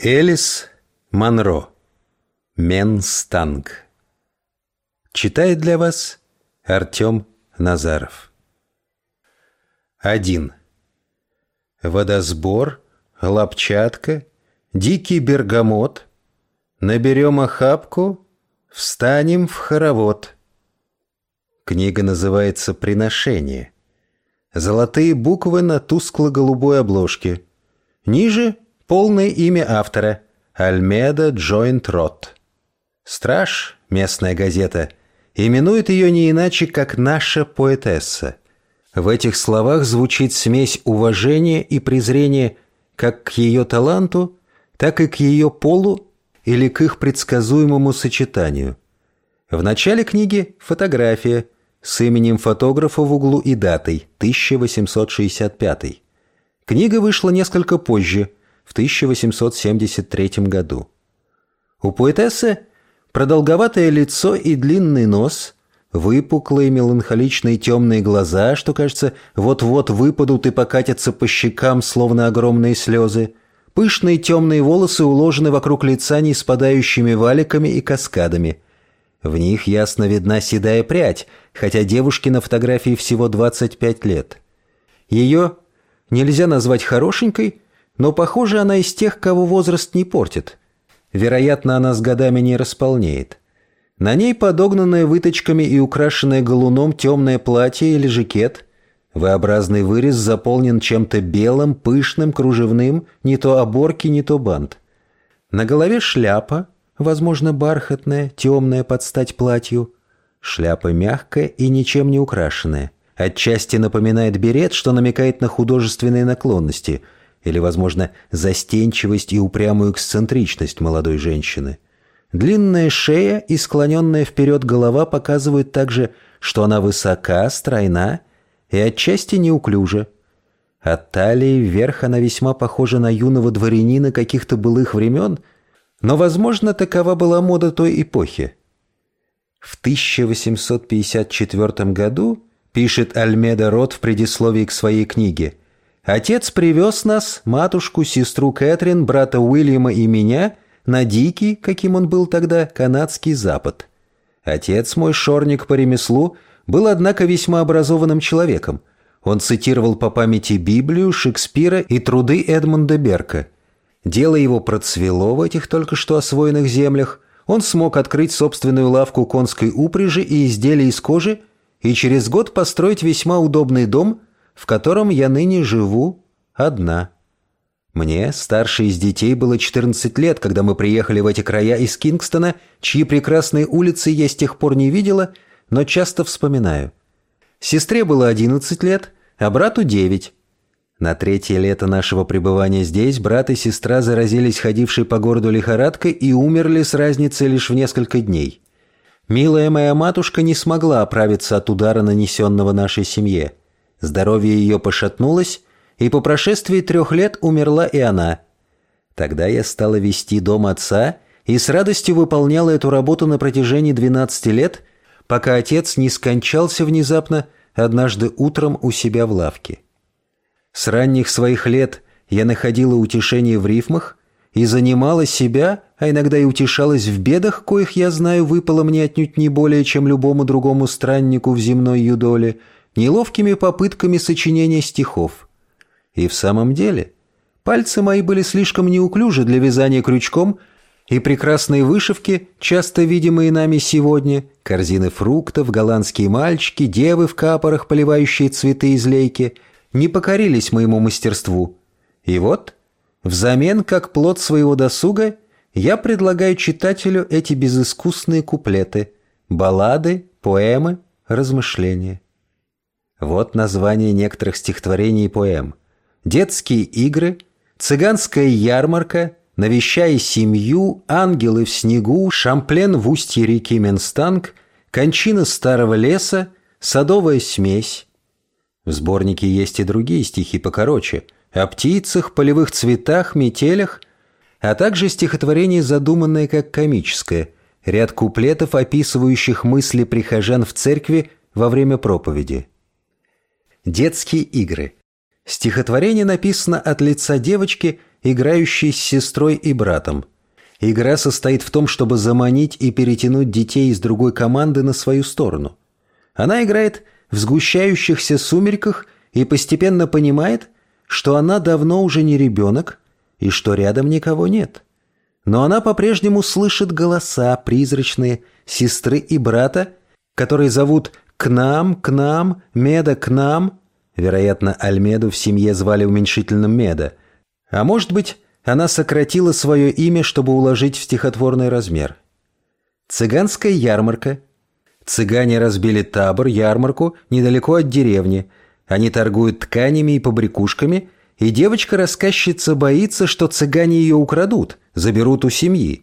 Элис Монро. Менстанг. Читает для вас Артем Назаров. 1. Водосбор, лапчатка, дикий бергамот. Наберем охапку, встанем в хоровод. Книга называется «Приношение». Золотые буквы на тускло-голубой обложке. Ниже – Полное имя автора – Альмеда Джойнт Рот. «Страж» – местная газета – именует ее не иначе, как «наша поэтесса». В этих словах звучит смесь уважения и презрения как к ее таланту, так и к ее полу или к их предсказуемому сочетанию. В начале книги фотография с именем фотографа в углу и датой – 1865. Книга вышла несколько позже – в 1873 году. У поэтессы продолговатое лицо и длинный нос, выпуклые меланхоличные темные глаза, что, кажется, вот-вот выпадут и покатятся по щекам, словно огромные слезы, пышные темные волосы уложены вокруг лица не спадающими валиками и каскадами. В них ясно видна седая прядь, хотя девушке на фотографии всего 25 лет. Ее нельзя назвать хорошенькой – но, похоже, она из тех, кого возраст не портит. Вероятно, она с годами не располнеет. На ней подогнанное выточками и украшенное галуном темное платье или жакет. V-образный вырез заполнен чем-то белым, пышным, кружевным, не то оборки, не то бант. На голове шляпа, возможно, бархатная, темная под стать платью. Шляпа мягкая и ничем не украшенная. Отчасти напоминает берет, что намекает на художественные наклонности – или, возможно, застенчивость и упрямую эксцентричность молодой женщины. Длинная шея и склоненная вперед голова показывают также, что она высока, стройна и отчасти неуклюжа. От талии вверх она весьма похожа на юного дворянина каких-то былых времен, но, возможно, такова была мода той эпохи. В 1854 году, пишет Альмеда Рот в предисловии к своей книге, Отец привез нас, матушку, сестру Кэтрин, брата Уильяма и меня на дикий, каким он был тогда, канадский запад. Отец мой, шорник по ремеслу, был, однако, весьма образованным человеком. Он цитировал по памяти Библию, Шекспира и труды Эдмунда Берка. Дело его процвело в этих только что освоенных землях. Он смог открыть собственную лавку конской упряжи и изделий из кожи и через год построить весьма удобный дом – в котором я ныне живу одна. Мне, старшей из детей, было 14 лет, когда мы приехали в эти края из Кингстона, чьи прекрасные улицы я с тех пор не видела, но часто вспоминаю. Сестре было 11 лет, а брату 9. На третье лето нашего пребывания здесь брат и сестра заразились ходившей по городу лихорадкой и умерли с разницей лишь в несколько дней. Милая моя матушка не смогла оправиться от удара, нанесенного нашей семье. Здоровье ее пошатнулось, и по прошествии трех лет умерла и она. Тогда я стала вести дом отца и с радостью выполняла эту работу на протяжении 12 лет, пока отец не скончался внезапно однажды утром у себя в лавке. С ранних своих лет я находила утешение в рифмах и занимала себя, а иногда и утешалась в бедах, коих, я знаю, выпало мне отнюдь не более, чем любому другому страннику в земной юдоле – неловкими попытками сочинения стихов. И в самом деле, пальцы мои были слишком неуклюжи для вязания крючком, и прекрасные вышивки, часто видимые нами сегодня, корзины фруктов, голландские мальчики, девы в капорах, поливающие цветы из лейки, не покорились моему мастерству. И вот, взамен, как плод своего досуга, я предлагаю читателю эти безыскусные куплеты, баллады, поэмы, размышления. Вот название некоторых стихотворений и поэм. «Детские игры», «Цыганская ярмарка», «Навещая семью», «Ангелы в снегу», «Шамплен в устье реки Менстанг», «Кончина старого леса», «Садовая смесь». В сборнике есть и другие стихи покороче о птицах, полевых цветах, метелях, а также стихотворение, задуманное как комическое, ряд куплетов, описывающих мысли прихожан в церкви во время проповеди. Детские игры. Стихотворение написано от лица девочки, играющий с сестрой и братом. Игра состоит в том, чтобы заманить и перетянуть детей из другой команды на свою сторону. Она играет в сгущающихся сумерках и постепенно понимает, что она давно уже не ребенок и что рядом никого нет. Но она по-прежнему слышит голоса призрачные сестры и брата, которые зовут «к нам, к нам, Меда, к нам». Вероятно, Альмеду в семье звали уменьшительным Меда. А может быть, она сократила свое имя, чтобы уложить в стихотворный размер. Цыганская ярмарка. Цыгане разбили табор, ярмарку, недалеко от деревни. Они торгуют тканями и побрякушками, и девочка-рассказчица боится, что цыгане ее украдут, заберут у семьи.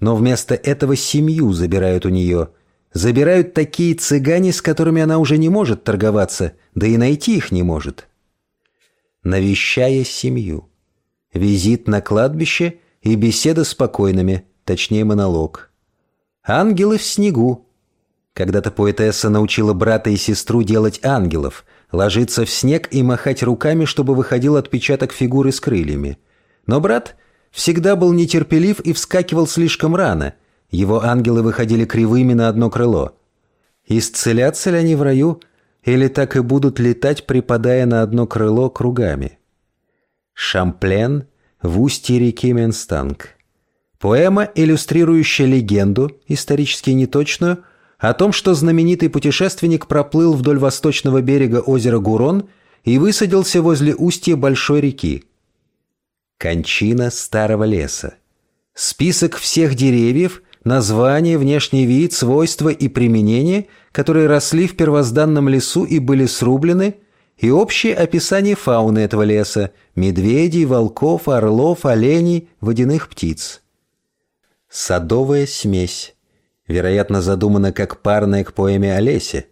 Но вместо этого семью забирают у нее. Забирают такие цыгане, с которыми она уже не может торговаться, да и найти их не может. Навещая семью. Визит на кладбище и беседа с покойными, точнее монолог. Ангелы в снегу. Когда-то поэтесса научила брата и сестру делать ангелов, ложиться в снег и махать руками, чтобы выходил отпечаток фигуры с крыльями. Но брат всегда был нетерпелив и вскакивал слишком рано. Его ангелы выходили кривыми на одно крыло. Исцелятся ли они в раю, или так и будут летать, припадая на одно крыло кругами? Шамплен в устье реки Менстанг. Поэма, иллюстрирующая легенду, исторически неточную, о том, что знаменитый путешественник проплыл вдоль восточного берега озера Гурон и высадился возле устья большой реки. Кончина старого леса. Список всех деревьев, название, внешний вид, свойства и применения, которые росли в первозданном лесу и были срублены, и общее описание фауны этого леса – медведей, волков, орлов, оленей, водяных птиц. Садовая смесь. Вероятно, задумана как парная к поэме Олесе.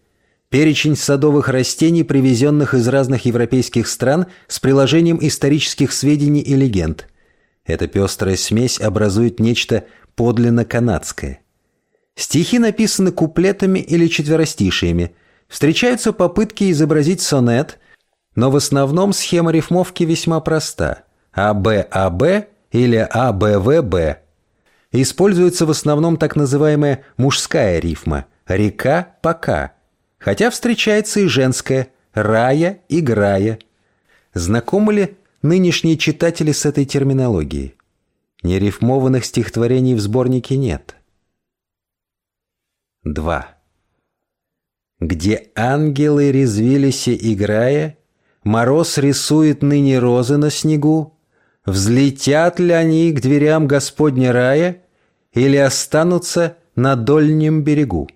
Перечень садовых растений, привезенных из разных европейских стран с приложением исторических сведений и легенд. Эта пестрая смесь образует нечто подлинно канадское. Стихи написаны куплетами или четверостишиями. Встречаются попытки изобразить сонет, но в основном схема рифмовки весьма проста. АБАБ или АБВБ. Используется в основном так называемая мужская рифма «река-пока», хотя встречается и женская «рая» и «грая». Знакомы ли нынешние читатели с этой терминологией? Нерифмованных стихотворений в сборнике нет. 2. Где ангелы резвились играя, Мороз рисует ныне розы на снегу, Взлетят ли они к дверям Господня рая Или останутся на дольнем берегу?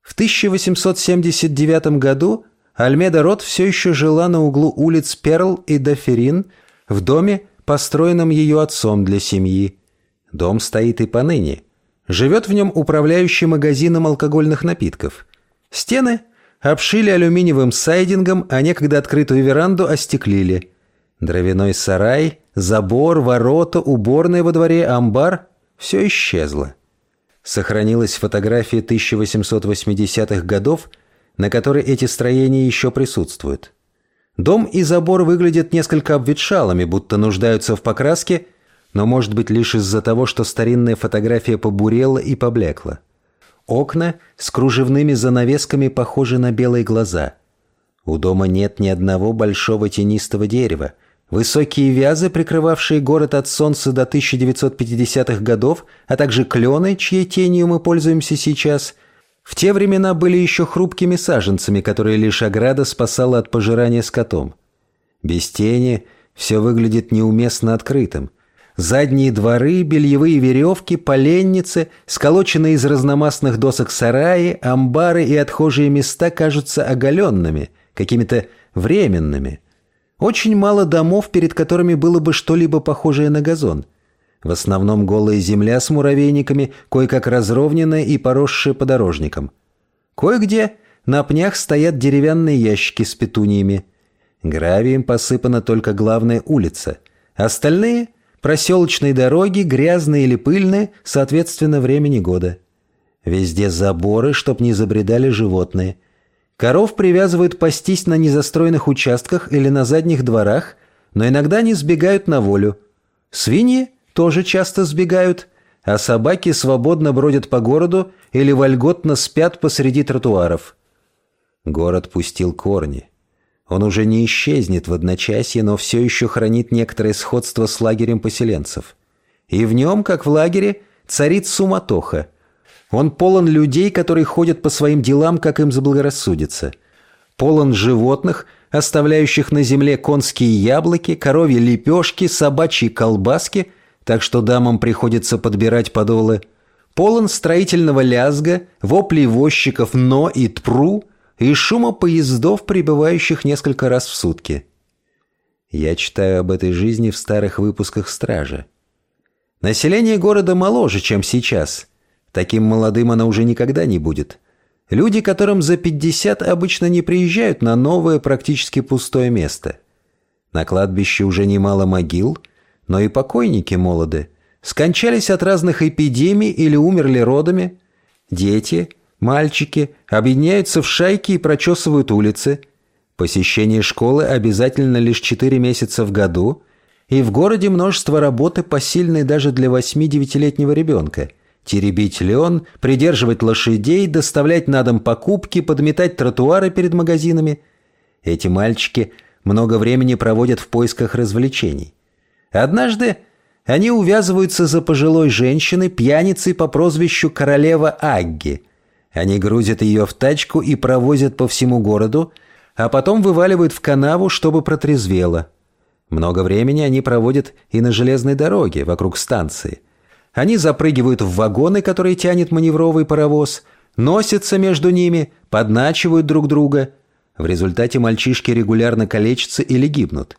В 1879 году Альмеда Рот все еще жила на углу улиц Перл и Доферин в доме, построенном ее отцом для семьи. Дом стоит и поныне. Живет в нем управляющий магазином алкогольных напитков. Стены обшили алюминиевым сайдингом, а некогда открытую веранду остеклили. Дровяной сарай, забор, ворота, уборная во дворе, амбар – все исчезло сохранилась фотография 1880-х годов, на которой эти строения еще присутствуют. Дом и забор выглядят несколько обветшалыми, будто нуждаются в покраске, но может быть лишь из-за того, что старинная фотография побурела и поблекла. Окна с кружевными занавесками похожи на белые глаза. У дома нет ни одного большого тенистого дерева – Высокие вязы, прикрывавшие город от солнца до 1950-х годов, а также клены, чьей тенью мы пользуемся сейчас, в те времена были еще хрупкими саженцами, которые лишь ограда спасала от пожирания скотом. Без тени все выглядит неуместно открытым. Задние дворы, бельевые веревки, поленницы, сколоченные из разномастных досок сараи, амбары и отхожие места кажутся оголенными, какими-то временными – очень мало домов, перед которыми было бы что-либо похожее на газон. В основном голая земля с муравейниками, кое-как разровненная и поросшая подорожником. Кое-где на пнях стоят деревянные ящики с петуниями. Гравием посыпана только главная улица. Остальные – проселочные дороги, грязные или пыльные, соответственно, времени года. Везде заборы, чтоб не забредали животные – Коров привязывают пастись на незастроенных участках или на задних дворах, но иногда они сбегают на волю. Свиньи тоже часто сбегают, а собаки свободно бродят по городу или вольготно спят посреди тротуаров. Город пустил корни. Он уже не исчезнет в одночасье, но все еще хранит некоторое сходство с лагерем поселенцев. И в нем, как в лагере, царит суматоха. Он полон людей, которые ходят по своим делам, как им заблагорассудится. Полон животных, оставляющих на земле конские яблоки, коровьи лепешки, собачьи колбаски, так что дамам приходится подбирать подолы. Полон строительного лязга, воплей возчиков «но» и «тпру», и шума поездов, прибывающих несколько раз в сутки. Я читаю об этой жизни в старых выпусках «Стража». Население города моложе, чем сейчас. Таким молодым она уже никогда не будет. Люди, которым за 50, обычно не приезжают на новое, практически пустое место. На кладбище уже немало могил, но и покойники молоды. Скончались от разных эпидемий или умерли родами. Дети, Мальчики объединяются в шайки и прочесывают улицы. Посещение школы обязательно лишь 4 месяца в году. И в городе множество работы, посильной даже для 8-9-летнего ребенка. Теребить лен, придерживать лошадей, доставлять на дом покупки, подметать тротуары перед магазинами. Эти мальчики много времени проводят в поисках развлечений. Однажды они увязываются за пожилой женщиной, пьяницей по прозвищу Королева Агги – они грузят ее в тачку и провозят по всему городу, а потом вываливают в канаву, чтобы протрезвело. Много времени они проводят и на железной дороге вокруг станции. Они запрыгивают в вагоны, которые тянет маневровый паровоз, носятся между ними, подначивают друг друга. В результате мальчишки регулярно калечатся или гибнут.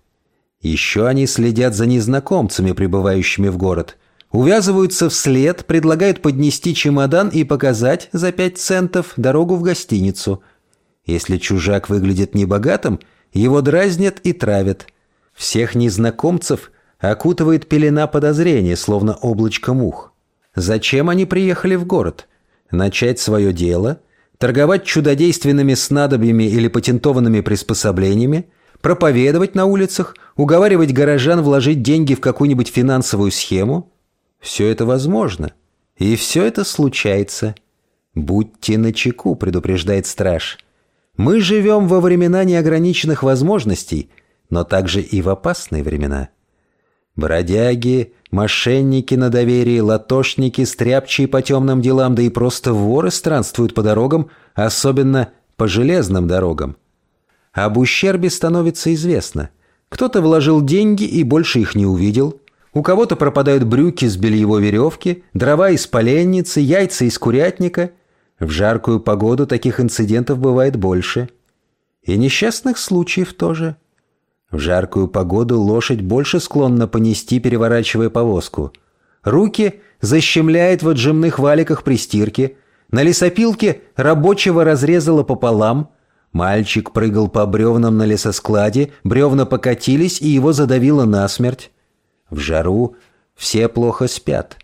Еще они следят за незнакомцами, прибывающими в город – Увязываются вслед, предлагают поднести чемодан и показать за пять центов дорогу в гостиницу. Если чужак выглядит небогатым, его дразнят и травят. Всех незнакомцев окутывает пелена подозрения, словно облачко мух. Зачем они приехали в город? Начать свое дело? Торговать чудодейственными снадобьями или патентованными приспособлениями? Проповедовать на улицах? Уговаривать горожан вложить деньги в какую-нибудь финансовую схему? Все это возможно. И все это случается. Будьте начеку, предупреждает страж. Мы живем во времена неограниченных возможностей, но также и в опасные времена. Бродяги, мошенники на доверии, латошники, стряпчие по темным делам, да и просто воры странствуют по дорогам, особенно по железным дорогам. Об ущербе становится известно. Кто-то вложил деньги и больше их не увидел – у кого-то пропадают брюки с бельевой веревки, дрова из поленницы, яйца из курятника. В жаркую погоду таких инцидентов бывает больше. И несчастных случаев тоже. В жаркую погоду лошадь больше склонна понести, переворачивая повозку. Руки защемляет в отжимных валиках при стирке. На лесопилке рабочего разрезало пополам. Мальчик прыгал по бревнам на лесоскладе, бревна покатились, и его задавило насмерть. В жару все плохо спят.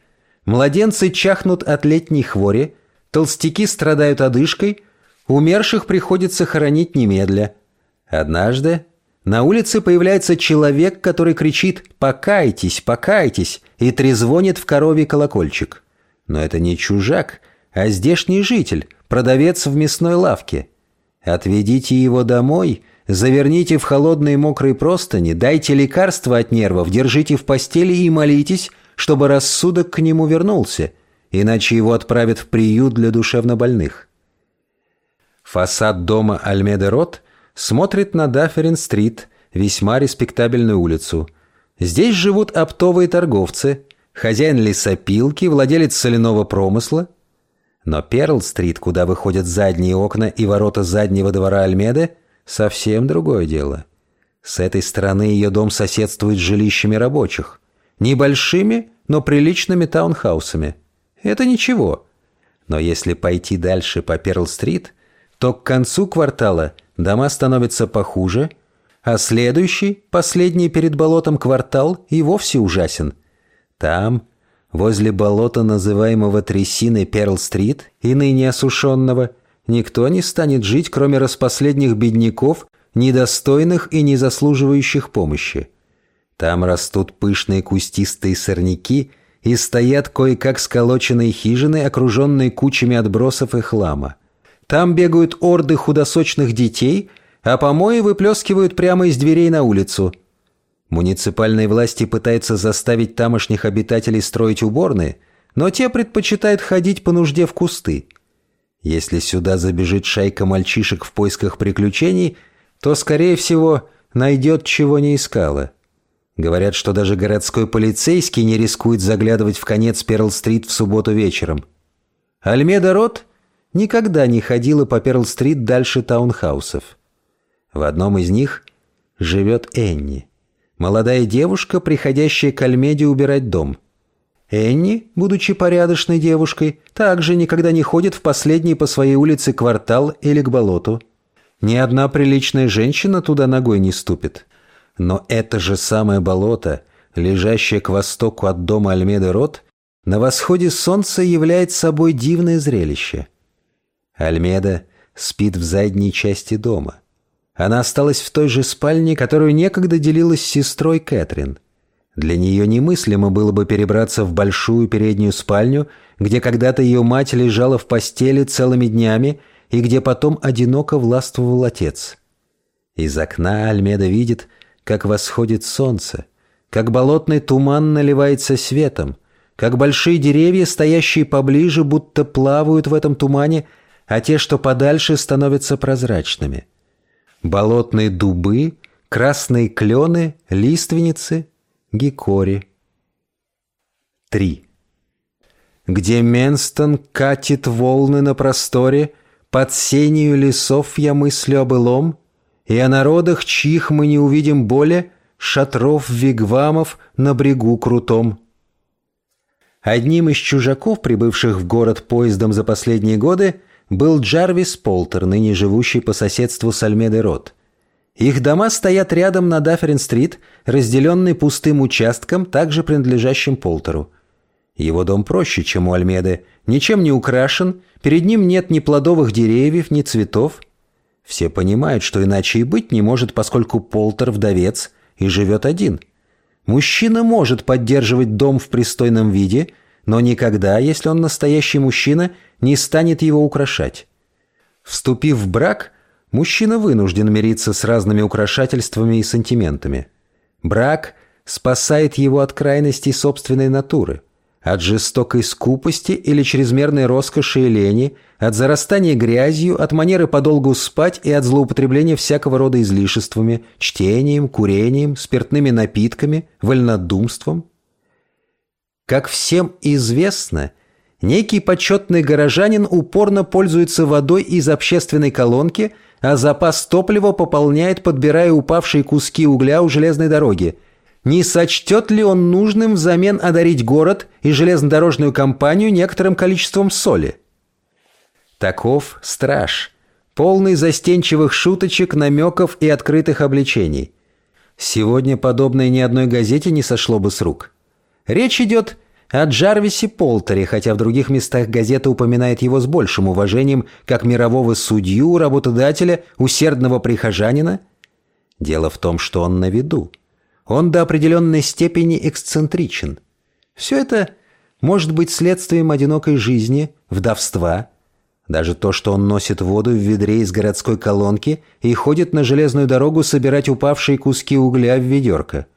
Младенцы чахнут от летней хвори, толстяки страдают одышкой, умерших приходится хоронить немедля. Однажды на улице появляется человек, который кричит «Покайтесь, покайтесь!» и трезвонит в корове колокольчик. Но это не чужак, а здешний житель, продавец в мясной лавке. Отведите его домой – Заверните в холодные мокрые простыни, дайте лекарства от нервов, держите в постели и молитесь, чтобы рассудок к нему вернулся, иначе его отправят в приют для душевнобольных. Фасад дома Альмеде-Рот смотрит на Дафферин-стрит, весьма респектабельную улицу. Здесь живут оптовые торговцы, хозяин лесопилки, владелец соляного промысла. Но Перл-стрит, куда выходят задние окна и ворота заднего двора Альмеды, совсем другое дело. С этой стороны ее дом соседствует с жилищами рабочих. Небольшими, но приличными таунхаусами. Это ничего. Но если пойти дальше по Перл-стрит, то к концу квартала дома становятся похуже, а следующий, последний перед болотом квартал и вовсе ужасен. Там, возле болота, называемого трясиной Перл-стрит и ныне осушенного, Никто не станет жить, кроме распоследних бедняков, недостойных и не заслуживающих помощи. Там растут пышные кустистые сорняки и стоят кое-как сколоченные хижины, окруженные кучами отбросов и хлама. Там бегают орды худосочных детей, а помои выплескивают прямо из дверей на улицу. Муниципальные власти пытаются заставить тамошних обитателей строить уборные, но те предпочитают ходить по нужде в кусты. Если сюда забежит шайка мальчишек в поисках приключений, то, скорее всего, найдет, чего не искала. Говорят, что даже городской полицейский не рискует заглядывать в конец Перл-стрит в субботу вечером. Альмеда Рот никогда не ходила по Перл-стрит дальше таунхаусов. В одном из них живет Энни, молодая девушка, приходящая к Альмеде убирать дом – Энни, будучи порядочной девушкой, также никогда не ходит в последний по своей улице квартал или к болоту. Ни одна приличная женщина туда ногой не ступит. Но это же самое болото, лежащее к востоку от дома Альмеды Рот, на восходе солнца является собой дивное зрелище. Альмеда спит в задней части дома. Она осталась в той же спальне, которую некогда делилась с сестрой Кэтрин – для нее немыслимо было бы перебраться в большую переднюю спальню, где когда-то ее мать лежала в постели целыми днями и где потом одиноко властвовал отец. Из окна Альмеда видит, как восходит солнце, как болотный туман наливается светом, как большие деревья, стоящие поближе, будто плавают в этом тумане, а те, что подальше, становятся прозрачными. Болотные дубы, красные клены, лиственницы — Гикори. 3. Где Менстон катит волны на просторе, Под сенью лесов я мыслю о былом, И о народах, чьих мы не увидим более, Шатров вигвамов на брегу крутом. Одним из чужаков, прибывших в город поездом за последние годы, был Джарвис Полтер, ныне живущий по соседству с Альмедой Рот – их дома стоят рядом на Дафферин-стрит, разделенный пустым участком, также принадлежащим Полтеру. Его дом проще, чем у Альмеды, ничем не украшен, перед ним нет ни плодовых деревьев, ни цветов. Все понимают, что иначе и быть не может, поскольку Полтер вдовец и живет один. Мужчина может поддерживать дом в пристойном виде, но никогда, если он настоящий мужчина, не станет его украшать. Вступив в брак – Мужчина вынужден мириться с разными украшательствами и сантиментами. Брак спасает его от крайностей собственной натуры, от жестокой скупости или чрезмерной роскоши и лени, от зарастания грязью, от манеры подолгу спать и от злоупотребления всякого рода излишествами, чтением, курением, спиртными напитками, вольнодумством. Как всем известно, некий почетный горожанин упорно пользуется водой из общественной колонки – а запас топлива пополняет, подбирая упавшие куски угля у железной дороги. Не сочтет ли он нужным взамен одарить город и железнодорожную компанию некоторым количеством соли? Таков страж, полный застенчивых шуточек, намеков и открытых обличений. Сегодня подобное ни одной газете не сошло бы с рук. Речь идет о Джарвисе Полтере, хотя в других местах газета упоминает его с большим уважением как мирового судью, работодателя, усердного прихожанина. Дело в том, что он на виду. Он до определенной степени эксцентричен. Все это может быть следствием одинокой жизни, вдовства. Даже то, что он носит воду в ведре из городской колонки и ходит на железную дорогу собирать упавшие куски угля в ведерко.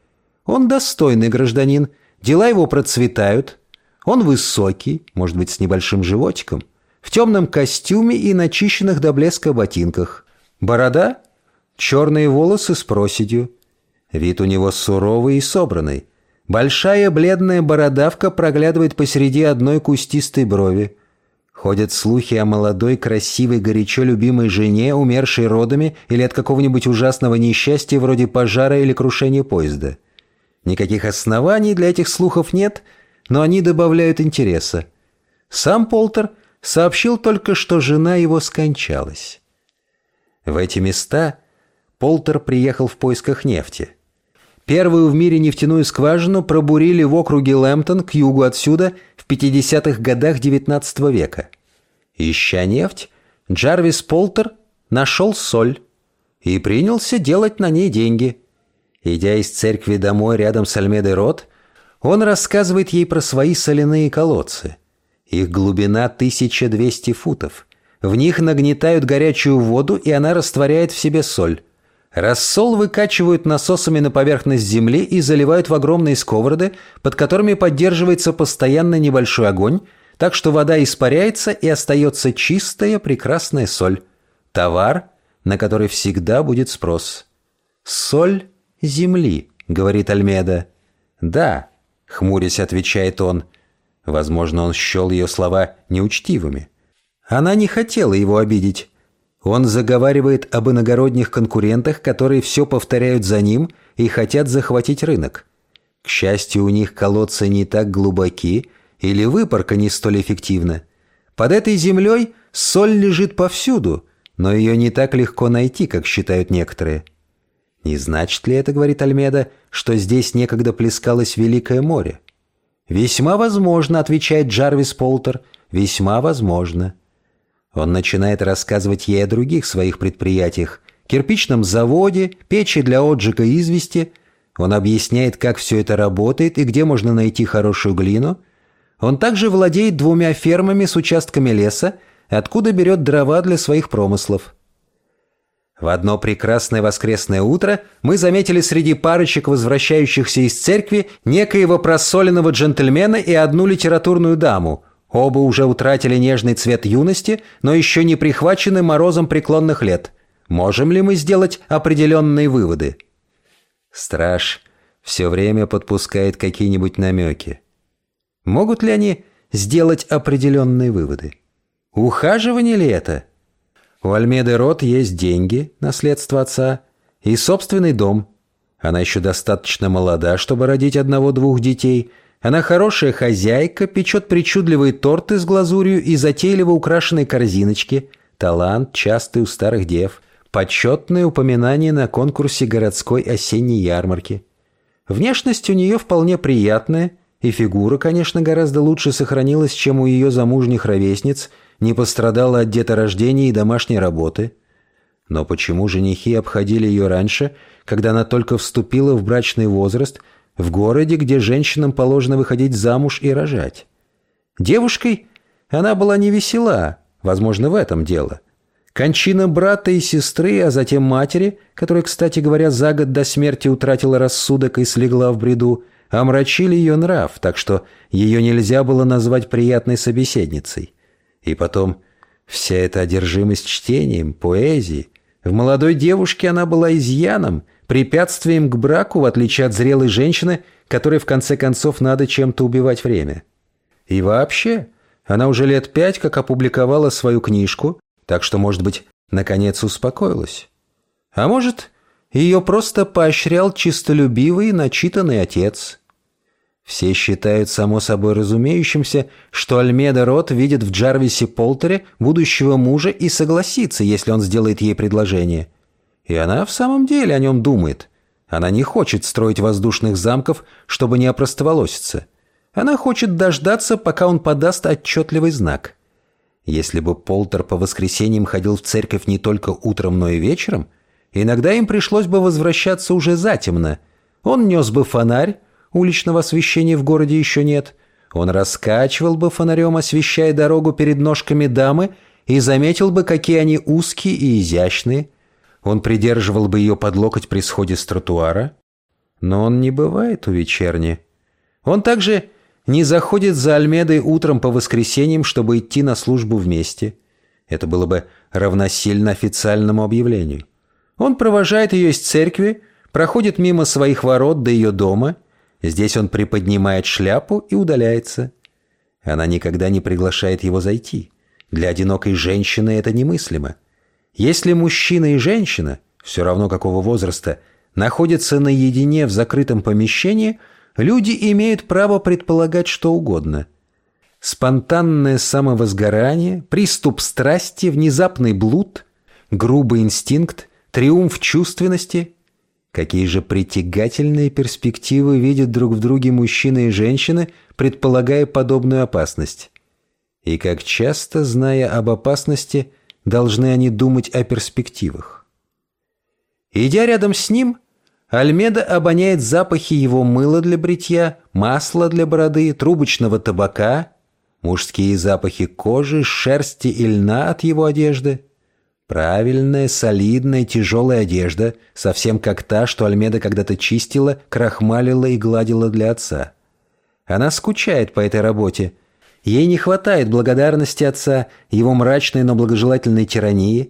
Он достойный гражданин – Дела его процветают. Он высокий, может быть, с небольшим животиком, в темном костюме и начищенных до блеска ботинках. Борода, черные волосы с проседью. Вид у него суровый и собранный. Большая бледная бородавка проглядывает посреди одной кустистой брови. Ходят слухи о молодой, красивой, горячо любимой жене, умершей родами или от какого-нибудь ужасного несчастья вроде пожара или крушения поезда. Никаких оснований для этих слухов нет, но они добавляют интереса. Сам Полтер сообщил только, что жена его скончалась. В эти места Полтер приехал в поисках нефти. Первую в мире нефтяную скважину пробурили в округе Лэмптон к югу отсюда в 50-х годах XIX века. Ища нефть, Джарвис Полтер нашел соль и принялся делать на ней деньги – Идя из церкви домой рядом с Альмедой Рот, он рассказывает ей про свои соляные колодцы. Их глубина 1200 футов. В них нагнетают горячую воду, и она растворяет в себе соль. Рассол выкачивают насосами на поверхность земли и заливают в огромные сковороды, под которыми поддерживается постоянно небольшой огонь, так что вода испаряется и остается чистая прекрасная соль. Товар, на который всегда будет спрос. «Соль земли», — говорит Альмеда. «Да», — хмурясь отвечает он. Возможно, он счел ее слова неучтивыми. Она не хотела его обидеть. Он заговаривает об иногородних конкурентах, которые все повторяют за ним и хотят захватить рынок. К счастью, у них колодцы не так глубоки, или выпарка не столь эффективна. Под этой землей соль лежит повсюду, но ее не так легко найти, как считают некоторые. Не значит ли это, говорит Альмеда, что здесь некогда плескалось Великое море? «Весьма возможно», — отвечает Джарвис Полтер, — «весьма возможно». Он начинает рассказывать ей о других своих предприятиях, кирпичном заводе, печи для отжига извести. Он объясняет, как все это работает и где можно найти хорошую глину. Он также владеет двумя фермами с участками леса, откуда берет дрова для своих промыслов. В одно прекрасное воскресное утро мы заметили среди парочек, возвращающихся из церкви, некоего просоленного джентльмена и одну литературную даму. Оба уже утратили нежный цвет юности, но еще не прихвачены морозом преклонных лет. Можем ли мы сделать определенные выводы? Страж все время подпускает какие-нибудь намеки. Могут ли они сделать определенные выводы? Ухаживание ли это? У Альмеды Рот есть деньги, наследство отца, и собственный дом. Она еще достаточно молода, чтобы родить одного-двух детей. Она хорошая хозяйка, печет причудливые торты с глазурью и затейливо украшенные корзиночки. Талант частый у старых дев. Почетное упоминание на конкурсе городской осенней ярмарки. Внешность у нее вполне приятная, и фигура, конечно, гораздо лучше сохранилась, чем у ее замужних ровесниц – не пострадала от деторождения и домашней работы. Но почему женихи обходили ее раньше, когда она только вступила в брачный возраст, в городе, где женщинам положено выходить замуж и рожать? Девушкой она была не весела, возможно, в этом дело. Кончина брата и сестры, а затем матери, которая, кстати говоря, за год до смерти утратила рассудок и слегла в бреду, омрачили ее нрав, так что ее нельзя было назвать приятной собеседницей. И потом, вся эта одержимость чтением, поэзией. В молодой девушке она была изъяном, препятствием к браку, в отличие от зрелой женщины, которой в конце концов надо чем-то убивать время. И вообще, она уже лет пять как опубликовала свою книжку, так что, может быть, наконец успокоилась. А может, ее просто поощрял чистолюбивый, начитанный отец – все считают само собой разумеющимся, что Альмеда Рот видит в Джарвисе Полтере будущего мужа и согласится, если он сделает ей предложение. И она в самом деле о нем думает. Она не хочет строить воздушных замков, чтобы не опростоволоситься. Она хочет дождаться, пока он подаст отчетливый знак. Если бы Полтер по воскресеньям ходил в церковь не только утром, но и вечером, иногда им пришлось бы возвращаться уже затемно. Он нес бы фонарь, уличного освещения в городе еще нет. Он раскачивал бы фонарем, освещая дорогу перед ножками дамы, и заметил бы, какие они узкие и изящные. Он придерживал бы ее под локоть при сходе с тротуара. Но он не бывает у вечерни. Он также не заходит за Альмедой утром по воскресеньям, чтобы идти на службу вместе. Это было бы равносильно официальному объявлению. Он провожает ее из церкви, проходит мимо своих ворот до ее дома – Здесь он приподнимает шляпу и удаляется. Она никогда не приглашает его зайти. Для одинокой женщины это немыслимо. Если мужчина и женщина, все равно какого возраста, находятся наедине в закрытом помещении, люди имеют право предполагать что угодно. Спонтанное самовозгорание, приступ страсти, внезапный блуд, грубый инстинкт, триумф чувственности – Какие же притягательные перспективы видят друг в друге мужчины и женщины, предполагая подобную опасность. И как часто, зная об опасности, должны они думать о перспективах. Идя рядом с ним, Альмеда обоняет запахи его мыла для бритья, масла для бороды, трубочного табака, мужские запахи кожи, шерсти и льна от его одежды. Правильная, солидная, тяжелая одежда, совсем как та, что Альмеда когда-то чистила, крахмалила и гладила для отца. Она скучает по этой работе. Ей не хватает благодарности отца, его мрачной, но благожелательной тирании.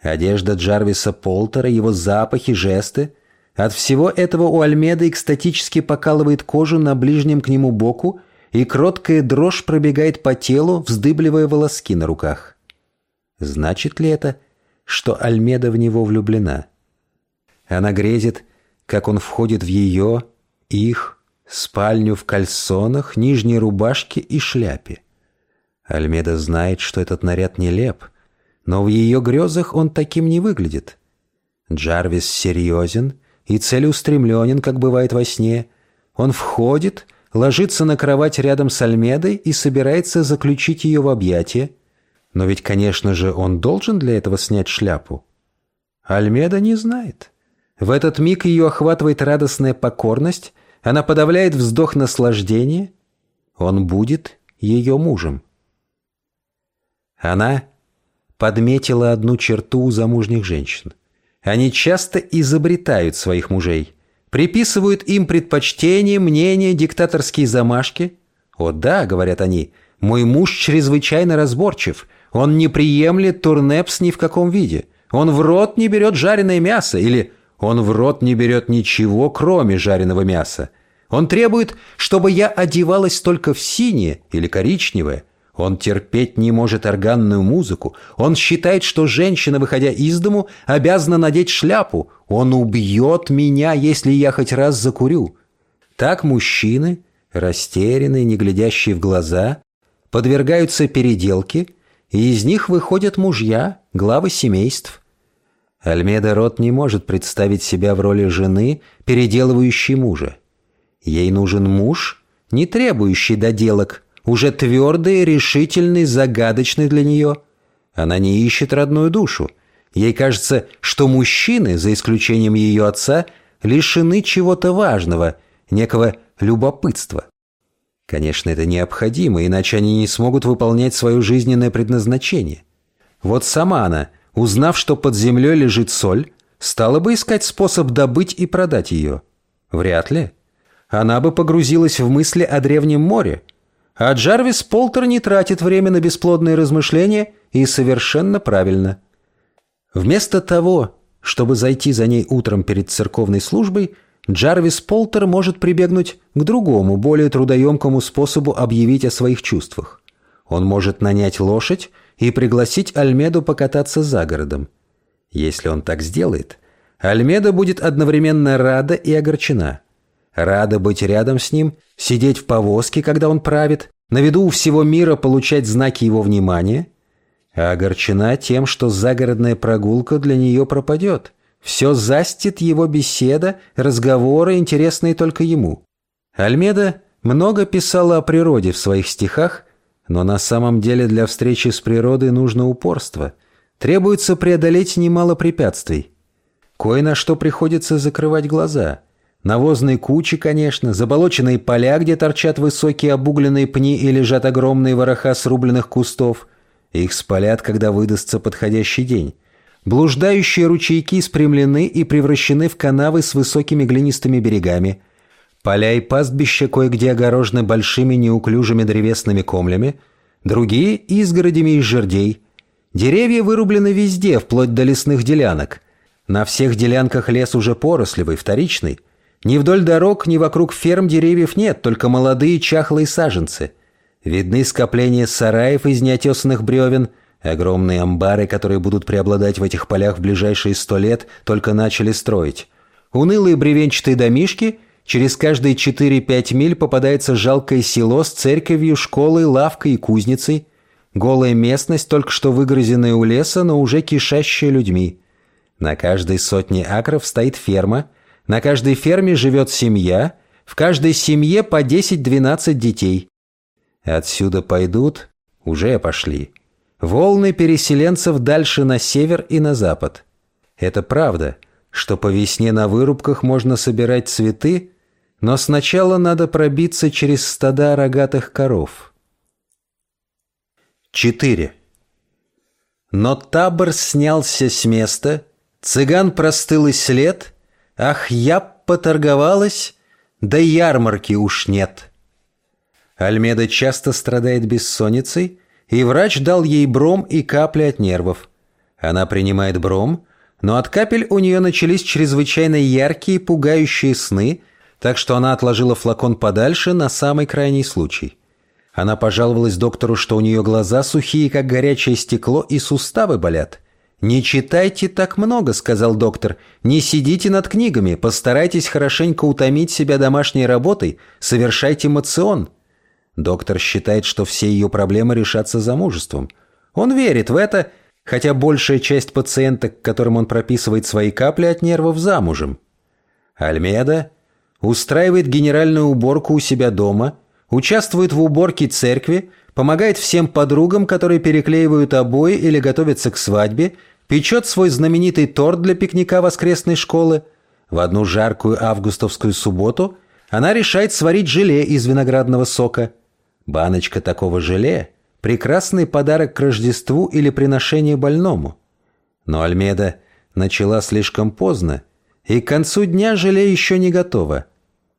Одежда Джарвиса Полтера, его запахи, жесты — от всего этого у Альмеды экстатически покалывает кожу на ближнем к нему боку, и кроткая дрожь пробегает по телу, вздыбливая волоски на руках. Значит ли это, что Альмеда в него влюблена? Она грезит, как он входит в ее, их, спальню в кальсонах, нижней рубашке и шляпе. Альмеда знает, что этот наряд нелеп, но в ее грезах он таким не выглядит. Джарвис серьезен и целеустремленен, как бывает во сне. Он входит, ложится на кровать рядом с Альмедой и собирается заключить ее в объятия. Но ведь, конечно же, он должен для этого снять шляпу. Альмеда не знает. В этот миг ее охватывает радостная покорность, она подавляет вздох наслаждения. Он будет ее мужем. Она подметила одну черту у замужних женщин – они часто изобретают своих мужей, приписывают им предпочтения, мнения, диктаторские замашки. «О да», — говорят они, — «мой муж чрезвычайно разборчив, он не приемлет турнепс ни в каком виде, он в рот не берет жареное мясо» или «он в рот не берет ничего, кроме жареного мяса». Он требует, чтобы я одевалась только в синее или коричневое, он терпеть не может органную музыку. Он считает, что женщина, выходя из дому, обязана надеть шляпу. Он убьет меня, если я хоть раз закурю. Так мужчины, растерянные, не глядящие в глаза, подвергаются переделке, и из них выходят мужья, главы семейств. Альмеда Рот не может представить себя в роли жены, переделывающей мужа. Ей нужен муж, не требующий доделок, уже твердый, решительный, загадочный для нее. Она не ищет родную душу. Ей кажется, что мужчины, за исключением ее отца, лишены чего-то важного, некого любопытства. Конечно, это необходимо, иначе они не смогут выполнять свое жизненное предназначение. Вот сама она, узнав, что под землей лежит соль, стала бы искать способ добыть и продать ее. Вряд ли. Она бы погрузилась в мысли о древнем море, а Джарвис Полтер не тратит время на бесплодные размышления и совершенно правильно. Вместо того, чтобы зайти за ней утром перед церковной службой, Джарвис Полтер может прибегнуть к другому, более трудоемкому способу объявить о своих чувствах. Он может нанять лошадь и пригласить Альмеду покататься за городом. Если он так сделает, Альмеда будет одновременно рада и огорчена – Рада быть рядом с ним, сидеть в повозке, когда он правит, на виду у всего мира получать знаки его внимания, а огорчена тем, что загородная прогулка для нее пропадет. Все застит его беседа, разговоры, интересные только ему. Альмеда много писала о природе в своих стихах, но на самом деле для встречи с природой нужно упорство. Требуется преодолеть немало препятствий. Кое на что приходится закрывать глаза – Навозные кучи, конечно, заболоченные поля, где торчат высокие обугленные пни и лежат огромные вороха срубленных кустов. Их спалят, когда выдастся подходящий день. Блуждающие ручейки спрямлены и превращены в канавы с высокими глинистыми берегами. Поля и пастбища кое-где огорожены большими неуклюжими древесными комлями, другие – изгородями из жердей. Деревья вырублены везде, вплоть до лесных делянок. На всех делянках лес уже порослевый, вторичный – ни вдоль дорог, ни вокруг ферм деревьев нет, только молодые чахлые саженцы. Видны скопления сараев из неотесанных бревен, огромные амбары, которые будут преобладать в этих полях в ближайшие сто лет, только начали строить. Унылые бревенчатые домишки, через каждые 4-5 миль попадается жалкое село с церковью, школой, лавкой и кузницей. Голая местность, только что выгрызенная у леса, но уже кишащая людьми. На каждой сотне акров стоит ферма – на каждой ферме живет семья, в каждой семье по 10-12 детей. Отсюда пойдут, уже пошли, волны переселенцев дальше на север и на запад. Это правда, что по весне на вырубках можно собирать цветы, но сначала надо пробиться через стада рогатых коров. 4. Но табор снялся с места, цыган простыл и след, ах, я поторговалась, да ярмарки уж нет. Альмеда часто страдает бессонницей, и врач дал ей бром и капли от нервов. Она принимает бром, но от капель у нее начались чрезвычайно яркие, пугающие сны, так что она отложила флакон подальше на самый крайний случай. Она пожаловалась доктору, что у нее глаза сухие, как горячее стекло, и суставы болят. «Не читайте так много», — сказал доктор. «Не сидите над книгами, постарайтесь хорошенько утомить себя домашней работой, совершайте мацион». Доктор считает, что все ее проблемы решатся замужеством. Он верит в это, хотя большая часть пациенток, которым он прописывает свои капли от нервов, замужем. Альмеда устраивает генеральную уборку у себя дома, участвует в уборке церкви, помогает всем подругам, которые переклеивают обои или готовятся к свадьбе, печет свой знаменитый торт для пикника воскресной школы. В одну жаркую августовскую субботу она решает сварить желе из виноградного сока – Баночка такого желе – прекрасный подарок к Рождеству или приношение больному. Но Альмеда начала слишком поздно, и к концу дня желе еще не готово.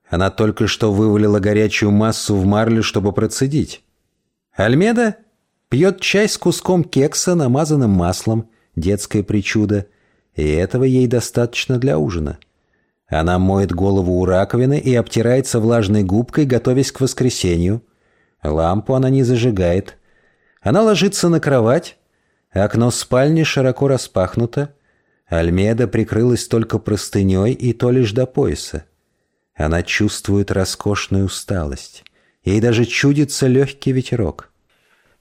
Она только что вывалила горячую массу в марлю, чтобы процедить. Альмеда пьет чай с куском кекса, намазанным маслом, детское причуда, и этого ей достаточно для ужина. Она моет голову у раковины и обтирается влажной губкой, готовясь к воскресенью – Лампу она не зажигает. Она ложится на кровать. Окно спальни широко распахнуто. Альмеда прикрылась только простыней и то лишь до пояса. Она чувствует роскошную усталость. Ей даже чудится легкий ветерок.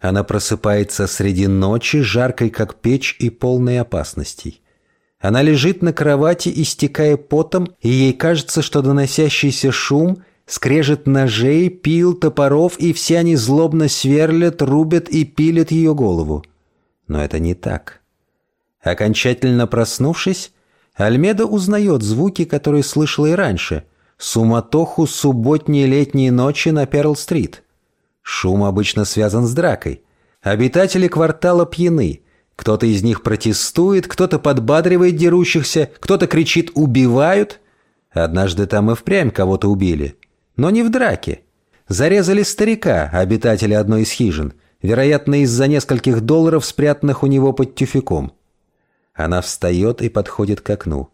Она просыпается среди ночи, жаркой как печь и полной опасностей. Она лежит на кровати, истекая потом, и ей кажется, что доносящийся шум — скрежет ножей, пил, топоров, и все они злобно сверлят, рубят и пилят ее голову. Но это не так. Окончательно проснувшись, Альмеда узнает звуки, которые слышала и раньше. Суматоху субботней летней ночи на Перл-стрит. Шум обычно связан с дракой. Обитатели квартала пьяны. Кто-то из них протестует, кто-то подбадривает дерущихся, кто-то кричит «убивают». Однажды там и впрямь кого-то убили. Но не в драке. Зарезали старика, обитателя одной из хижин, вероятно, из-за нескольких долларов, спрятанных у него под тюфяком. Она встает и подходит к окну.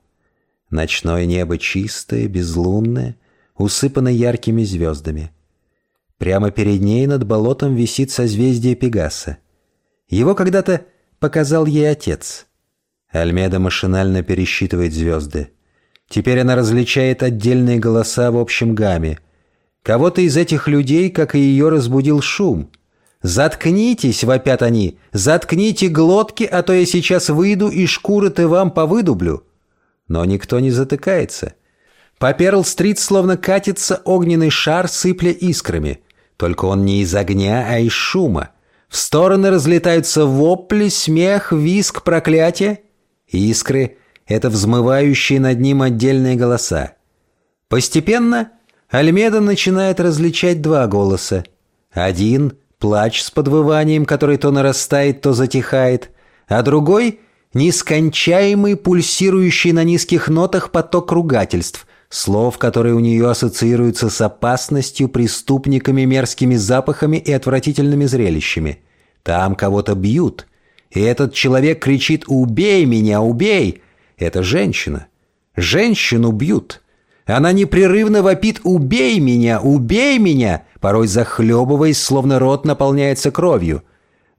Ночное небо чистое, безлунное, усыпано яркими звездами. Прямо перед ней над болотом висит созвездие Пегаса. Его когда-то показал ей отец. Альмеда машинально пересчитывает звезды. Теперь она различает отдельные голоса в общем гамме — Кого-то из этих людей, как и ее, разбудил шум. «Заткнитесь!» — вопят они. «Заткните глотки, а то я сейчас выйду и шкуры-то вам повыдублю!» Но никто не затыкается. По Перл-стрит словно катится огненный шар, сыпля искрами. Только он не из огня, а из шума. В стороны разлетаются вопли, смех, виск, проклятие. Искры — это взмывающие над ним отдельные голоса. Постепенно Альмеда начинает различать два голоса. Один — плач с подвыванием, который то нарастает, то затихает, а другой — нескончаемый, пульсирующий на низких нотах поток ругательств, слов, которые у нее ассоциируются с опасностью, преступниками, мерзкими запахами и отвратительными зрелищами. Там кого-то бьют, и этот человек кричит «Убей меня, убей!» Это женщина. Женщину бьют. Она непрерывно вопит «Убей меня! Убей меня!», порой захлебываясь, словно рот наполняется кровью.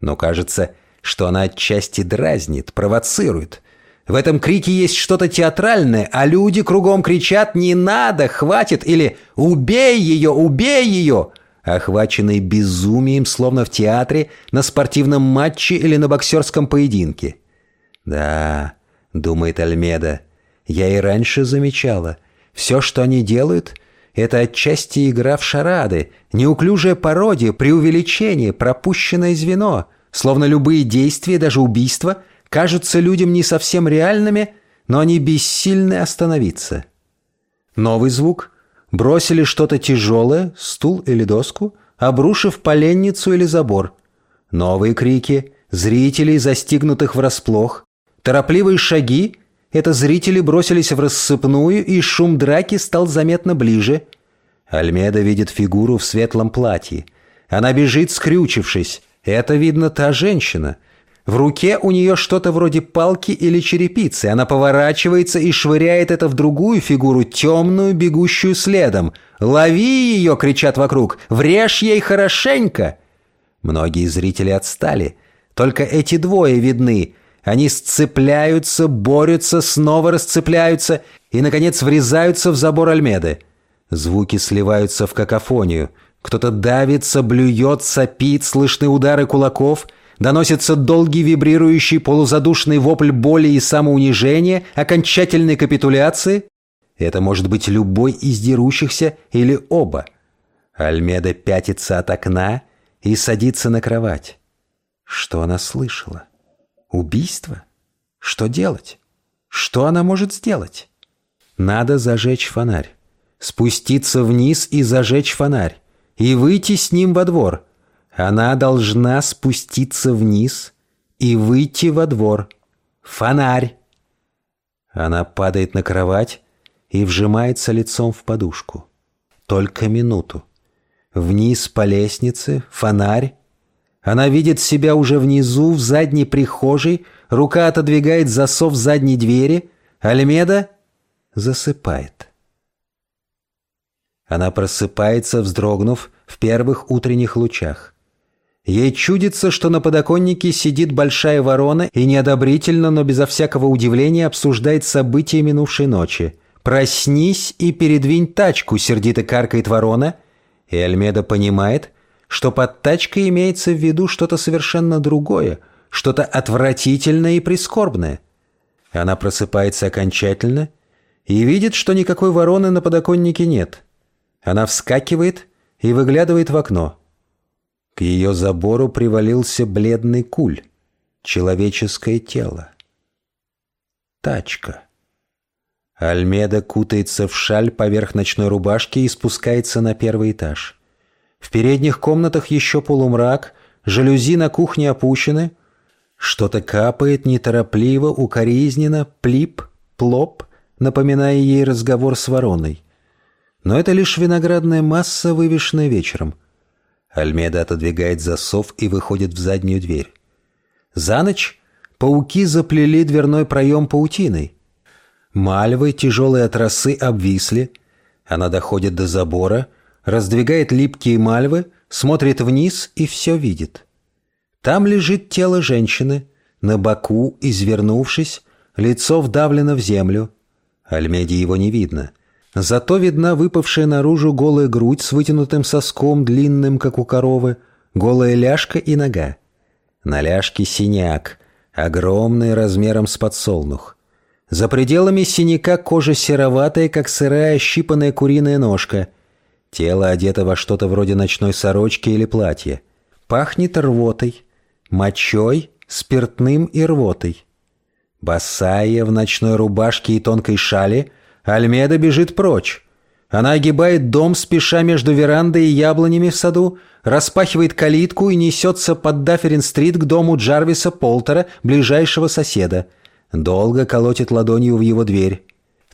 Но кажется, что она отчасти дразнит, провоцирует. В этом крике есть что-то театральное, а люди кругом кричат «Не надо! Хватит!» или «Убей ее! Убей ее!» охваченные безумием, словно в театре, на спортивном матче или на боксерском поединке. «Да», — думает Альмеда, — «я и раньше замечала — все, что они делают, это отчасти игра в шарады, неуклюжая пародия, преувеличение, пропущенное звено, словно любые действия, даже убийства, кажутся людям не совсем реальными, но они бессильны остановиться. Новый звук. Бросили что-то тяжелое, стул или доску, обрушив поленницу или забор. Новые крики. Зрителей, застигнутых врасплох. Торопливые шаги. Это зрители бросились в рассыпную, и шум драки стал заметно ближе. Альмеда видит фигуру в светлом платье. Она бежит, скрючившись. Это, видно, та женщина — в руке у нее что-то вроде палки или черепицы. Она поворачивается и швыряет это в другую фигуру, темную, бегущую следом. «Лови ее!» — кричат вокруг. «Врежь ей хорошенько!» Многие зрители отстали. Только эти двое видны. Они сцепляются, борются, снова расцепляются и, наконец, врезаются в забор Альмеды. Звуки сливаются в какофонию. Кто-то давится, блюет, сопит, слышны удары кулаков — Доносится долгий вибрирующий полузадушный вопль боли и самоунижения, окончательной капитуляции. Это может быть любой из дерущихся или оба. Альмеда пятится от окна и садится на кровать. Что она слышала? Убийство? Что делать? Что она может сделать? Надо зажечь фонарь. Спуститься вниз и зажечь фонарь. И выйти с ним во двор – она должна спуститься вниз и выйти во двор. Фонарь! Она падает на кровать и вжимается лицом в подушку. Только минуту. Вниз по лестнице, фонарь. Она видит себя уже внизу, в задней прихожей, рука отодвигает засов задней двери, Альмеда засыпает. Она просыпается, вздрогнув в первых утренних лучах. Ей чудится, что на подоконнике сидит большая ворона и неодобрительно, но безо всякого удивления обсуждает события минувшей ночи. «Проснись и передвинь тачку», — сердито каркает ворона. И Альмеда понимает, что под тачкой имеется в виду что-то совершенно другое, что-то отвратительное и прискорбное. Она просыпается окончательно и видит, что никакой вороны на подоконнике нет. Она вскакивает и выглядывает в окно — к ее забору привалился бледный куль. Человеческое тело. Тачка. Альмеда кутается в шаль поверх ночной рубашки и спускается на первый этаж. В передних комнатах еще полумрак, жалюзи на кухне опущены. Что-то капает неторопливо, укоризненно, плип, плоп, напоминая ей разговор с вороной. Но это лишь виноградная масса, вывешенная вечером. Альмеда отодвигает засов и выходит в заднюю дверь. За ночь пауки заплели дверной проем паутиной. Мальвы, тяжелые от росы, обвисли. Она доходит до забора, раздвигает липкие мальвы, смотрит вниз и все видит. Там лежит тело женщины, на боку, извернувшись, лицо вдавлено в землю. Альмеде его не видно — Зато видна выпавшая наружу голая грудь с вытянутым соском, длинным, как у коровы, голая ляжка и нога. На ляжке синяк, огромный размером с подсолнух. За пределами синяка кожа сероватая, как сырая щипанная куриная ножка. Тело одето во что-то вроде ночной сорочки или платья. Пахнет рвотой, мочой, спиртным и рвотой. Босая в ночной рубашке и тонкой шале — Альмеда бежит прочь. Она огибает дом, спеша между верандой и яблонями в саду, распахивает калитку и несется под Дафферин-стрит к дому Джарвиса Полтера, ближайшего соседа. Долго колотит ладонью в его дверь.